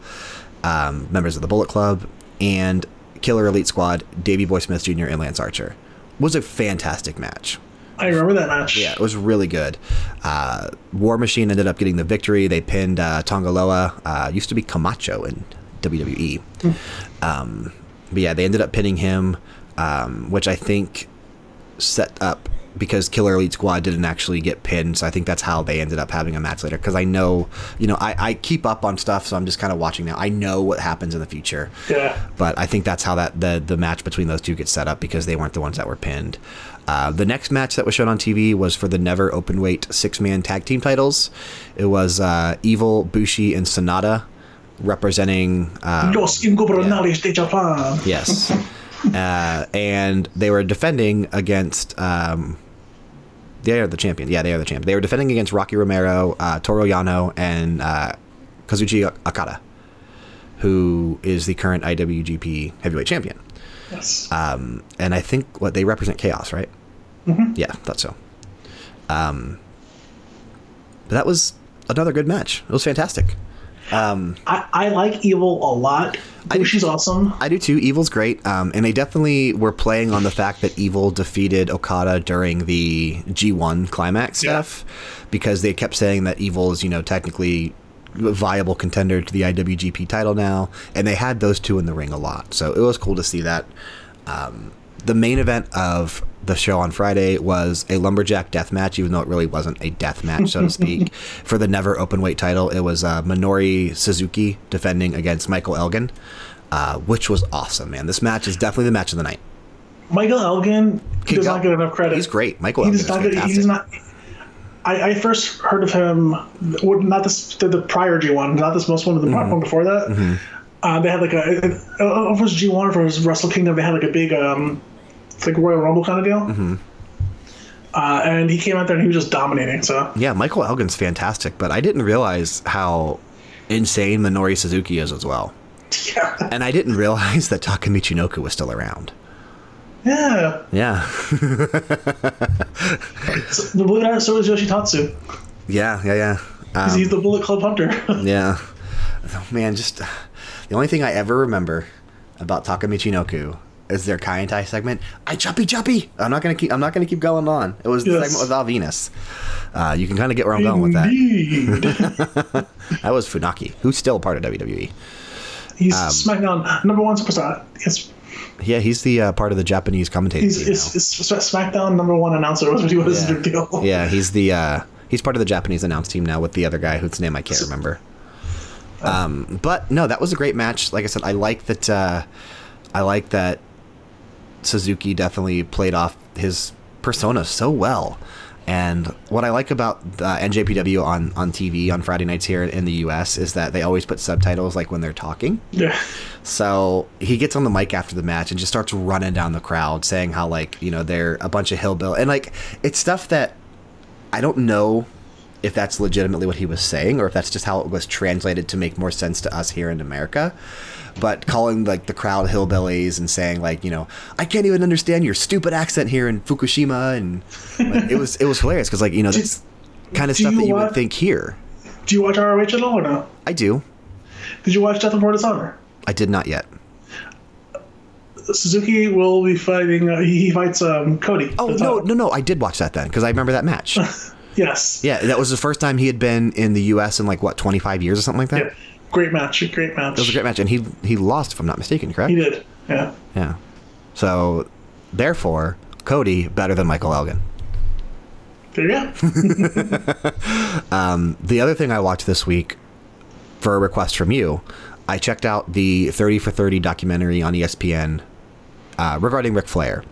um, members of the Bullet Club, and Killer Elite Squad, Davey Boy Smith Jr. and Lance Archer. Was a fantastic match. I remember that match. Yeah, it was really good. Uh, War Machine ended up getting the victory. They pinned uh, Tanga Loa. Uh, used to be Camacho in WWE. Um, but yeah, they ended up pinning him, um, which I think set up because Killer Elite Squad didn't actually get pinned. So I think that's how they ended up having a match later. Because I know, you know, I, I keep up on stuff, so I'm just kind of watching now. I know what happens in the future. Yeah. But I think that's how that the the match between those two gets set up because they weren't the ones that were pinned. Uh, the next match that was shown on TV was for the Never open weight six man tag team titles. It was uh, Evil, Bushi, and Sanada representing. Uh, Los Ingobernables de Japan. yes, [LAUGHS] uh, and they were defending against. Um, they are the champion. Yeah, they are the champion. They were defending against Rocky Romero, uh, Toro Yano, and uh, Kazuchika Okada, who is the current IWGP Heavyweight Champion. Yes. Um, and I think what they represent chaos, right? Mm-hmm. Yeah, thought so. Um, but that was another good match. It was fantastic. Um, I, I like Evil a lot. I- think She's awesome. I do too. Evil's great, um, and they definitely were playing on the fact that Evil defeated Okada during the G1 climax Yeah. stuff, because they kept saying that Evil is, you know, technically a viable contender to the IWGP title now, and they had those two in the ring a lot. So it was cool to see that. Um, the main event of the show on Friday was a lumberjack death match, even though it really wasn't a death match, so to [LAUGHS] speak. For the never open weight title, it was uh, Minoru Suzuki defending against Michael Elgin, uh, which was awesome, man. This match is definitely the match of the night. Michael Elgin He does not get enough credit. He's great. Michael He Elgin does is fantastic. He's not. I, I first heard of him, not this the, the prior G one, not this most one, but the Mm-hmm. one before that. Uh, they had like a, if it was G one or if it was Wrestle Kingdom, they had like a big, um, it's like Royal Rumble kind of deal. Mm-hmm. Uh, and he came out there and he was just dominating. So Yeah, Michael Elgin's fantastic, but I didn't realize how insane Minoru Suzuki is as well. yeah, And I didn't realize that Taka Michinoku was still around. yeah. Yeah. [LAUGHS] So, believe it or not, so is Yoshitatsu. yeah, yeah, yeah. 'Cause Um, he's the Bullet Club hunter. [LAUGHS] Yeah. Oh, man, just the only thing I ever remember about Taka Michinoku is their Kaientai segment. I jumpy jumpy. I'm not gonna keep. I'm not gonna keep going on. It was the Yes. segment with Val Venis. Uh, you can kind of get where I'm going with that. [LAUGHS] That was Funaki, who's still a part of WWE. He's Um, SmackDown number one superstar. Yes, Yeah, he's the uh, part of the Japanese commentating he's, team he's, now. he's SmackDown number one announcer. Was what he was Yeah. deal. Yeah, he's the uh, he's part of the Japanese announce team now with the other guy whose name I can't remember. Um, but no, that was a great match. Like I said, I like that. Uh, I like that Suzuki definitely played off his persona so well. And what I like about uh, NJPW on, on TV on Friday nights here in the US is that they always put subtitles like when they're talking. Yeah. So he gets on the mic after the match and just starts running down the crowd saying how like, you know, they're a bunch of hillbill and like it's stuff that I don't know if that's legitimately what he was saying or if that's just how it was translated to make more sense to us here in America. But calling like the crowd hillbillies and saying like, you know, I can't even understand your stupid accent here in Fukushima and like, it was it was hilarious because like, you know, that's kind of stuff that you would think here. Do you watch ROH at all or no? I do. Did you watch Death Before Dishonor? I did not yet. Suzuki will be fighting. Uh, he fights um, Cody. Oh no, no, no! I did watch that then because I remember that match. [LAUGHS] Yes. yeah, that was the first time he had been in the U.S. in like what 25 years or something like that. Yeah. Great match. Great match. It was a great match, and he he lost if I'm not mistaken, correct? He did. Yeah. Yeah. So, therefore, Cody better than Michael Elgin. There you go. [LAUGHS] The other thing I watched this week, for a request from you, I checked out the 30 for 30 documentary on ESPN uh, regarding Ric Flair.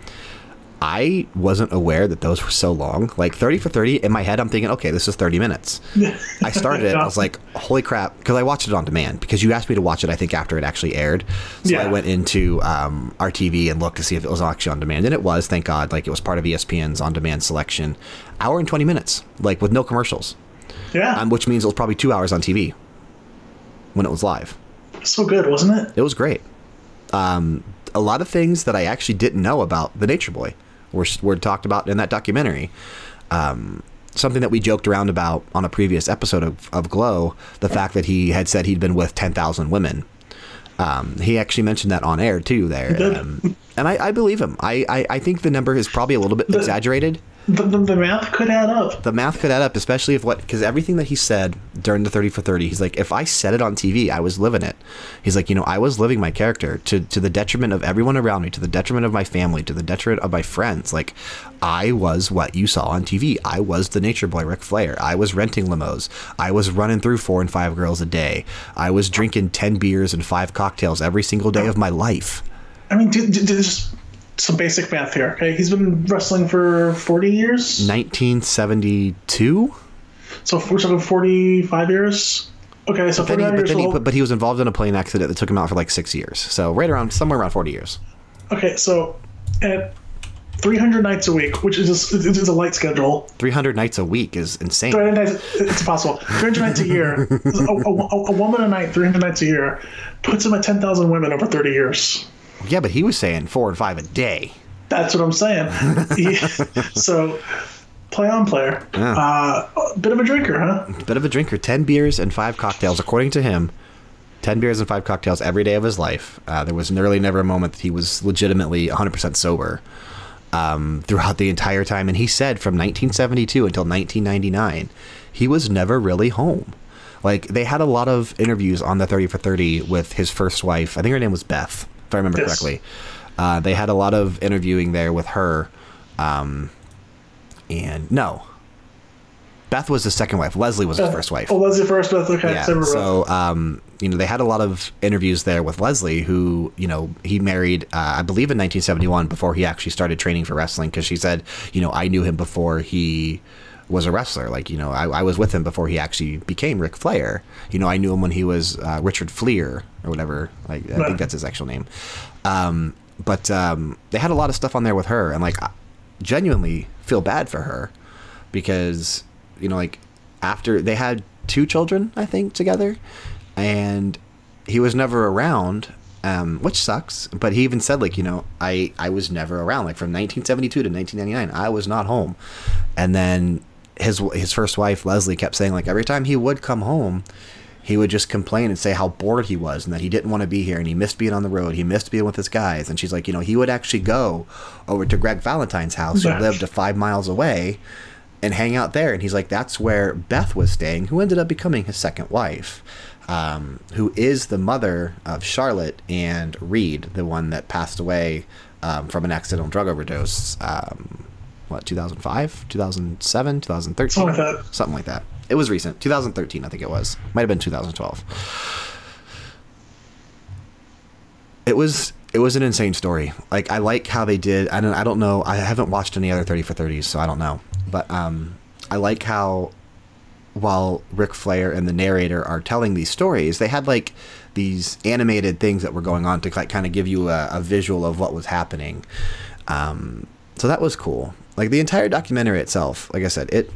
I wasn't aware that those were so long. Like 30 for 30, in my head, I'm thinking, okay, this is 30 minutes. [LAUGHS] I started it, I was like, holy crap, because I watched it on demand. Because you asked me to watch it, I think, after it actually aired. So I went into um, our TV and looked to see if it was actually on demand. And it was, thank God. Like, it was part of ESPN's on demand selection. Hour and 20 minutes, like with no commercials yeah. um, which means it was probably two hours on TV when it was live. so good, wasn't it? It was great. Um, a lot of things that I actually didn't know about the Nature Boy were, were talked about in that documentary. Um, something that we joked around about on a previous episode of, of Glow, the fact that he had said he'd been with 10,000 women. Um, he actually mentioned that on air too there. Um, and I, I believe him. I, I, I think the number is probably a little bit exaggerated The, the, the math could add up. the math could add up, especially if what because everything that he said during the thirty for thirty, he's like, if I said it on TV, I was living it. He's like, you know, I was living my character to to the detriment of everyone around me, to the detriment of my family, to the detriment of my friends. Like, I was what you saw on TV. I was the nature boy, Ric Flair. I was renting limos. I was running through four and five girls a day. I was drinking ten beers and five cocktails every single day of my life. I mean, just some basic math here. Okay, he's been wrestling for forty years. Nineteen seventy two. So we're talking forty-five years. Okay, so Then he, but then he, old. but, but he was involved in a plane accident that took him out for like six years. So right around somewhere around forty years. Okay, so at 300 nights a week, which is it is a light schedule. Three hundred nights a week is insane. 300 nights, it's possible. 300 nights a year, a, a, a woman a night, 300 nights a year, puts him at 10,000 women over 30 years. Yeah, but he was saying four and five a day. That's what I'm saying. [LAUGHS] So, play on player. Uh, a bit of a drinker, huh? Bit of a drinker. Ten beers and five cocktails, according to him. Ten beers and five cocktails every day of his life. Uh, there was nearly never a moment that he was legitimately 100% sober um, throughout the entire time. And he said from 1972 until 1999, he was never really home. Like, they had a lot of interviews on the 30 for 30 with his first wife. I think her name was Beth, if I remember Yes. correctly. Uh, they had a lot of interviewing there with her. Um, and no. Beth was his second wife. Leslie was his first wife. Oh, Leslie first, Beth. Okay, Yeah. so, So, um, you know, they had a lot of interviews there with Leslie, who, you know, he married, uh, I believe, in 1971 before he actually started training for wrestling. Because she said, you know, I knew him before he was a wrestler. Like, you know, I, I was with him before he actually became Ric Flair. You know, I knew him when he was uh, Richard Fliehr or whatever. Like, I think that's his actual name. Um, but um, they had a lot of stuff on there with her, and like, I genuinely feel bad for her because you know like after they had two children i think together and he was never around um, which sucks but he even said like you know i i was never around like from 1972 to 1999 i was not home and then his his first wife leslie kept saying like every time he would come home he would just complain and say how bored he was and that he didn't want to be here and he missed being on the road. He missed being with his guys. And she's like, you know, he would actually go over to Greg Valentine's house, who lived five miles away, and hang out there. And he's like, that's where Beth was staying, who ended up becoming his second wife, um, who is the mother of Charlotte and Reed, the one that passed away um, from an accidental drug overdose. Um, what 2005 2007 2013 Something like that. something like that. It was recent. 2013 i think it was. Might have been 2012 it was it was an insane story. Like i like how they did i don't i don't know i haven't watched any other 30 for 30s so i don't know. But um i like how while Ric Flair and the narrator are telling these stories, they had like these animated things that were going on to like kind of give you a, a visual of what was happening. Um, so that was cool. Like the entire documentary itself, like I said, it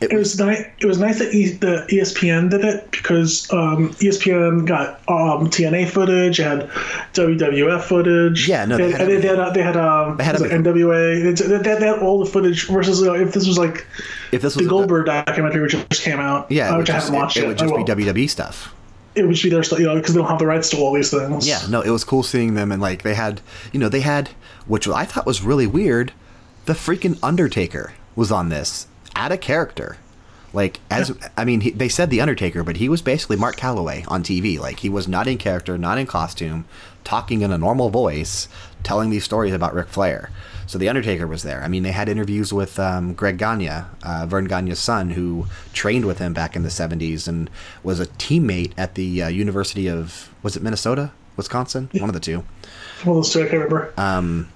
It was nice. It was nice that e- the ESPN did it because um, ESPN got um, TNA footage, it had WWF footage. Yeah, no, they had had, they, had, they had um, They had it everything. NWA. They, they, they had all the footage versus know, if this was like if this was the a- Goldberg documentary, which just came out. yeah, uh, it would which I just, haven't watched it, it would just be. WWE stuff. it would be their stuff, you know, because they don't have the rights to all these things. Yeah, no, it was cool seeing them and like they had, you know, they had, which I thought was really weird. The freaking Undertaker was on this, add a character. Like as I mean, he, they said the Undertaker, but he was basically Mark Calaway on TV. Like he was not in character, not in costume, talking in a normal voice, telling these stories about Ric Flair. So the Undertaker was there. I mean, they had interviews with um, Greg Gagne, uh, Verne Gagne's son, who trained with him back in the '70s and was a teammate at the uh, University of was it Minnesota, Wisconsin, one of the two. One of those two, I can't remember. Um,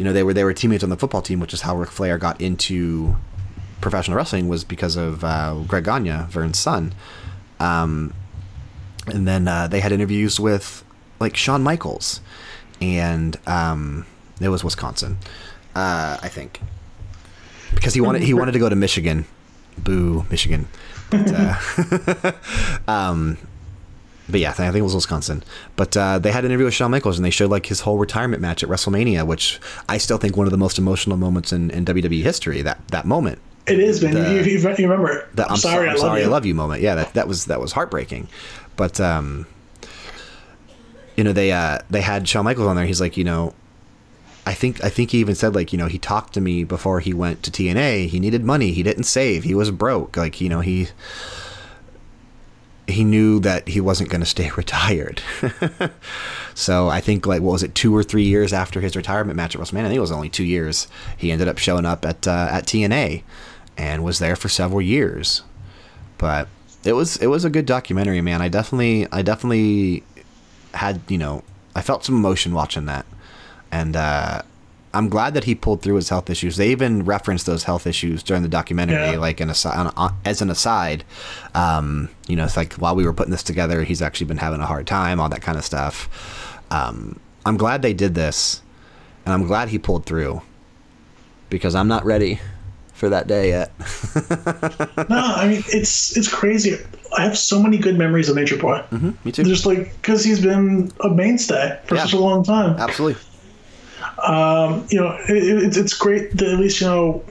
you know, they were they were teammates on the football team, which is how Ric Flair got into professional wrestling was because of uh, Greg Gagne, Verne's son. Um, and then uh, they had interviews with like Shawn Michaels, and um, it was Wisconsin, uh, I think, because he wanted he wanted to go to Michigan. Boo, Michigan. But, uh, [LAUGHS] um, but yeah, I think it was Wisconsin. But uh, they had an interview with Shawn Michaels, and they showed like his whole retirement match at WrestleMania, which I still think one of the most emotional moments in, in WWE history. That that moment It is, man. The- you, you, remember it. that I'm, sorry, sorry, I I'm love sorry, you. I love you moment. Yeah, that that was that was heartbreaking. But um, you know, they uh they had Shawn Michaels on there. He's like, you know, I think I think he even said like, you know, he talked to me before he went to TNA. He needed money. He didn't save. He was broke. Like, you know, he he knew that he wasn't going to stay [LAUGHS] retired. so I think like what was it, two or three years after his retirement match at WrestleMania? I think it was only two years. He ended up showing up at uh, at TNA and was there for several years. But it was it was a good documentary, man. I definitely I definitely had you know I felt some emotion watching that, and uh, I'm glad that he pulled through his health issues. They even referenced those health issues during the documentary, Yeah. like an aside, as an aside. Um, you know, it's like while we were putting this together, he's actually been having a hard time, all that kind of stuff. Um, I'm glad they did this, and I'm glad he pulled through because I'm not ready for that day yet. [LAUGHS] No, I mean it's it's crazy. I have so many good memories of Nature Boy. Mm-hmm, me too. Just like because he's been a mainstay for Yeah. such a long time. Absolutely. You know, it, it, it's it's great that at least you know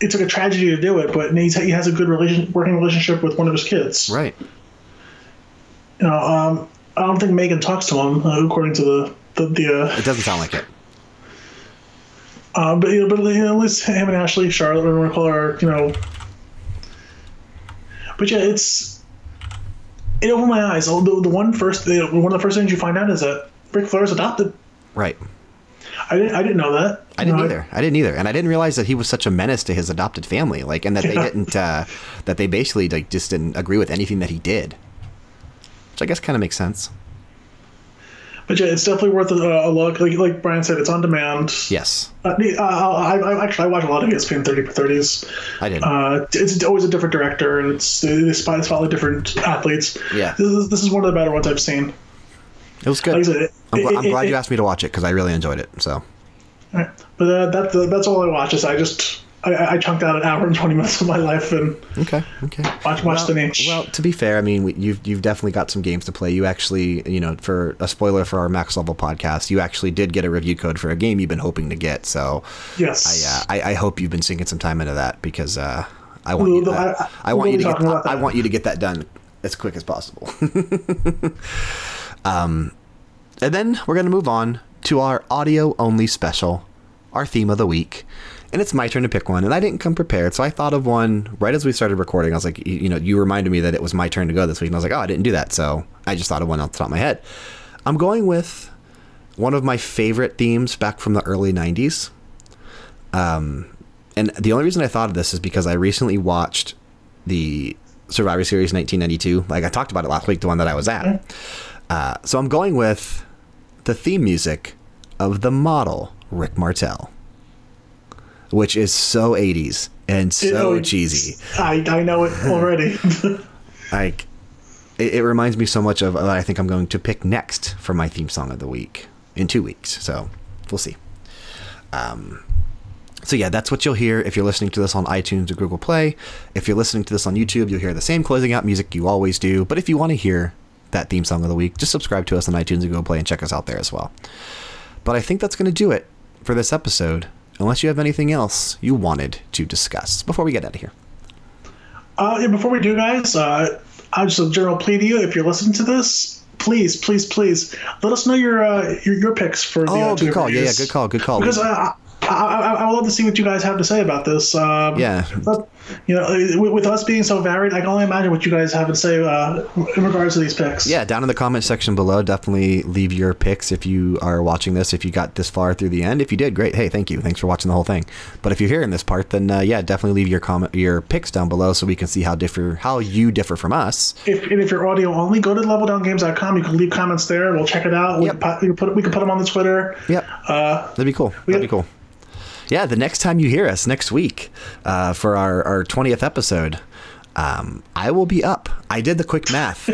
it took a tragedy to do it, but he has a good relation, working relationship with one of his kids. Right. You know, um, I don't think Megan talks to him uh, according to the the, the uh, It doesn't sound like it. Um, but you know, but you know, at least him and Ashley, Charlotte, we call her, you know. But yeah, it's it opened my eyes. The, the one first, the, one of the first things you find out is that Ric Flair's adopted. Right. I didn't, I didn't know that. I didn't know, either. I didn't either, and I didn't realize that he was such a menace to his adopted family. Like, and that they Yeah. didn't, uh, that they basically like just didn't agree with anything that he did. Which I guess kind of makes sense. But yeah, it's definitely worth a, a look. Like, like Brian said, it's on demand. Yes, Uh, I, I, I actually I watch a lot of ESPN 30 for 30s. I did. Uh, it's always a different director, and it's they spot follow different athletes. Yeah. this is, this is one of the better ones I've seen. It was good. Like said, it- I'm, gl- it- I'm glad you asked me to watch it because I really enjoyed it. So, Right. But uh, that, that's all I watch. Is I just I, I chunked out an hour and twenty minutes of my life and okay, okay. watch watch the niche. Well, to be fair, I mean, we, you've you've definitely got some games to play. You actually, you know, for a spoiler for our max level podcast, you actually did get a review code for a game you've been hoping to get. So, yes. I, uh, I, I hope you've been sinking some time into that because uh, I want We'll- you. To, I- I, want we'll you to get. I want you to get that done as quick as possible. [LAUGHS] um, and then we're gonna move on to our audio only special, our theme of the week. And it's my turn to pick one, and I didn't come prepared, so I thought of one right as we started recording. I was like, you, know, you reminded me that it was my turn to go this week, and I was like, oh, I didn't do that, so I just thought of one off the top of my head. I'm going with one of my favorite themes back from the early '90s. Um, and the only reason I thought of this is because I recently watched the Survivor Series 1992. Like I talked about it last week, the one that I was at. Uh, so I'm going with the theme music of the model Rick Martel, which is so 80s and so Oh, cheesy. I, I know it [LAUGHS] already. [LAUGHS] Like it, it reminds me so much of what I think I'm going to pick next for my theme song of the week in two weeks. So we'll see. Um, so yeah, that's what you'll hear if you're listening to this on iTunes or Google Play. If you're listening to this on YouTube, you'll hear the same closing out music you always do. But if you want to hear that theme song of the week, just subscribe to us on iTunes and Google Play and check us out there as well. But I think that's going to do it for this episode. Unless you have anything else you wanted to discuss before we get out of here. uh, yeah, before we do, guys, uh, I'm just a general plea to you. If you're listening to this, please, please, please let us know your uh, your, your picks for the. Oh, uh, good call. Yeah, yeah, good call. Good call. Because uh, I, I, I would love to see what you guys have to say about this. Um, Yeah. but, you know, with, with us being so varied, I can only imagine what you guys have to say uh, in regards to these picks. yeah, down in the comment section below, definitely leave your picks if you are watching this. If you got this far through the end, if you did, great. Hey, thank you. Thanks for watching the whole thing. But if you're hearing this part, then uh, yeah, definitely leave your comment, your picks down below, so we can see how differ, how you differ from us. If, and if you're audio only, go to leveldowngames.com. You can leave comments there. We'll check it out. We, Yep. can, put, we, can put, we can put them on the Twitter. Yep. Uh, That'd be cool. That'd be cool. Yeah, the next time you hear us next week uh, for our, our 20th episode, um, I will be up. I did the quick math.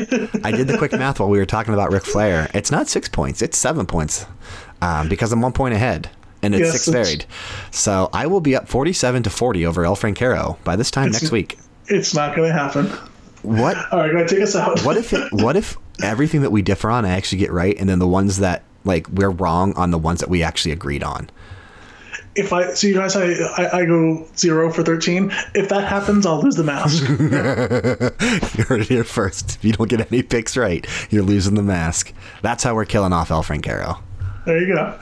I did the quick [LAUGHS] math while we were talking about Ric Flair. It's not six points, it's seven points um, because I'm one point ahead. And it's Yes, six varied. So I will be up 47 to 40 over El Francaro by this time next week. it's not going to happen. What [LAUGHS] All right, take us out. what if it, what if everything that we differ on I actually get right and then the ones that like we're wrong on the ones that we actually agreed on? If I so you guys I, I I go zero for thirteen. If that happens, I'll lose the mask. you heard it here first. If you don't get any picks right, you're losing the mask. That's how we're killing off El Francaro. There you go.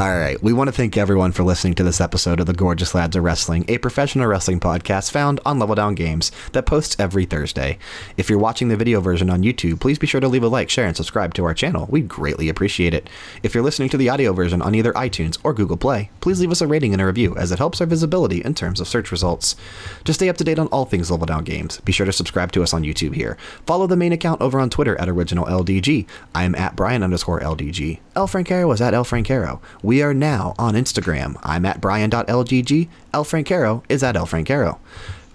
[LAUGHS] All right. We want to thank everyone for listening to this episode of The Gorgeous Lads of Wrestling, a professional wrestling podcast found on Level Down Games that posts every Thursday. If you're watching the video version on YouTube, please be sure to leave a like, share, and subscribe to our channel. We'd greatly appreciate it. If you're listening to the audio version on either iTunes or Google Play, please leave us a rating and a review as it helps our visibility in terms of search results. To stay up to date on all things Level Down Games, be sure to subscribe to us on YouTube here. Follow the main account over on Twitter at OriginalLDG. I am at Brian underscore LDG. El Francaro is at El Francaro. We are now on Instagram. I'm at Brian.LGG. El Francaro is at El Francaro.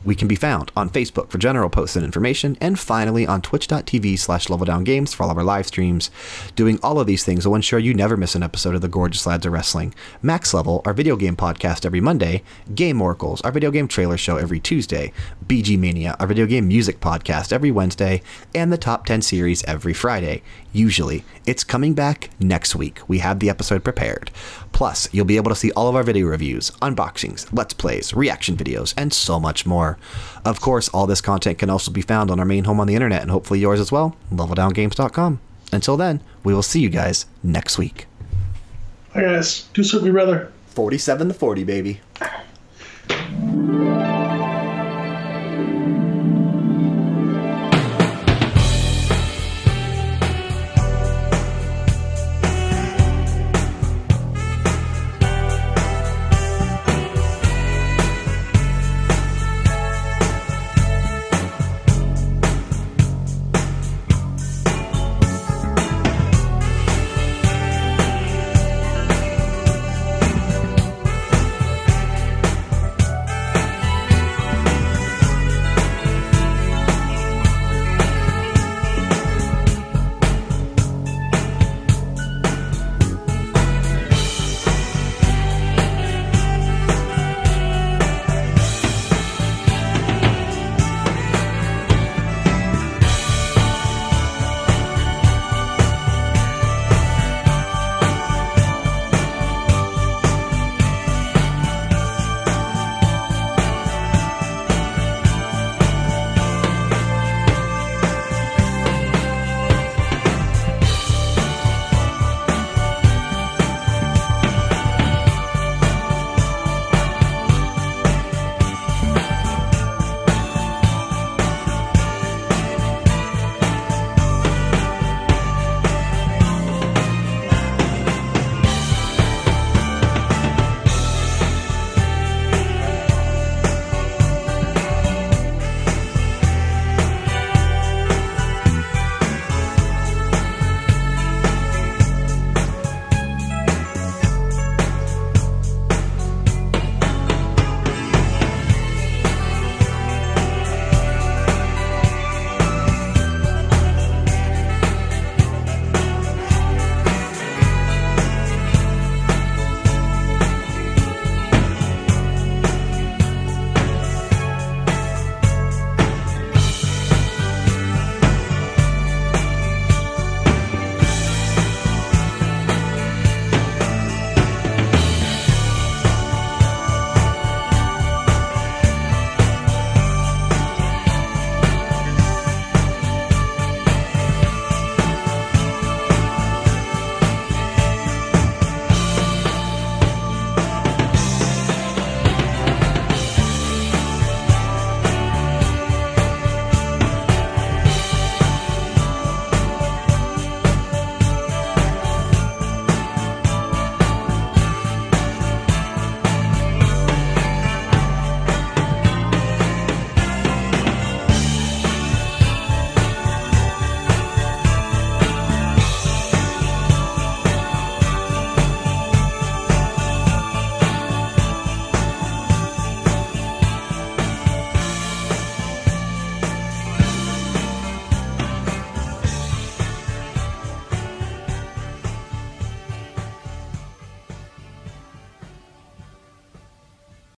We can be found on Facebook for general posts and information, and finally on twitch.tv slash leveldowngames for all of our live streams. Doing all of these things will ensure you never miss an episode of the Gorgeous Lads of Wrestling. Max Level, our video game podcast every Monday, Game Oracles, our video game trailer show every Tuesday, VG Mania, our video game music podcast every Wednesday, and the Top 10 series every Friday. Usually, it's coming back next week. We have the episode prepared. Plus, you'll be able to see all of our video reviews, unboxings, let's plays, reaction videos, and so much more. Of course, all this content can also be found on our main home on the internet and hopefully yours as well, leveldowngames.com. Until then, we will see you guys next week. Hi guys, do something rather. 47 to 40, baby.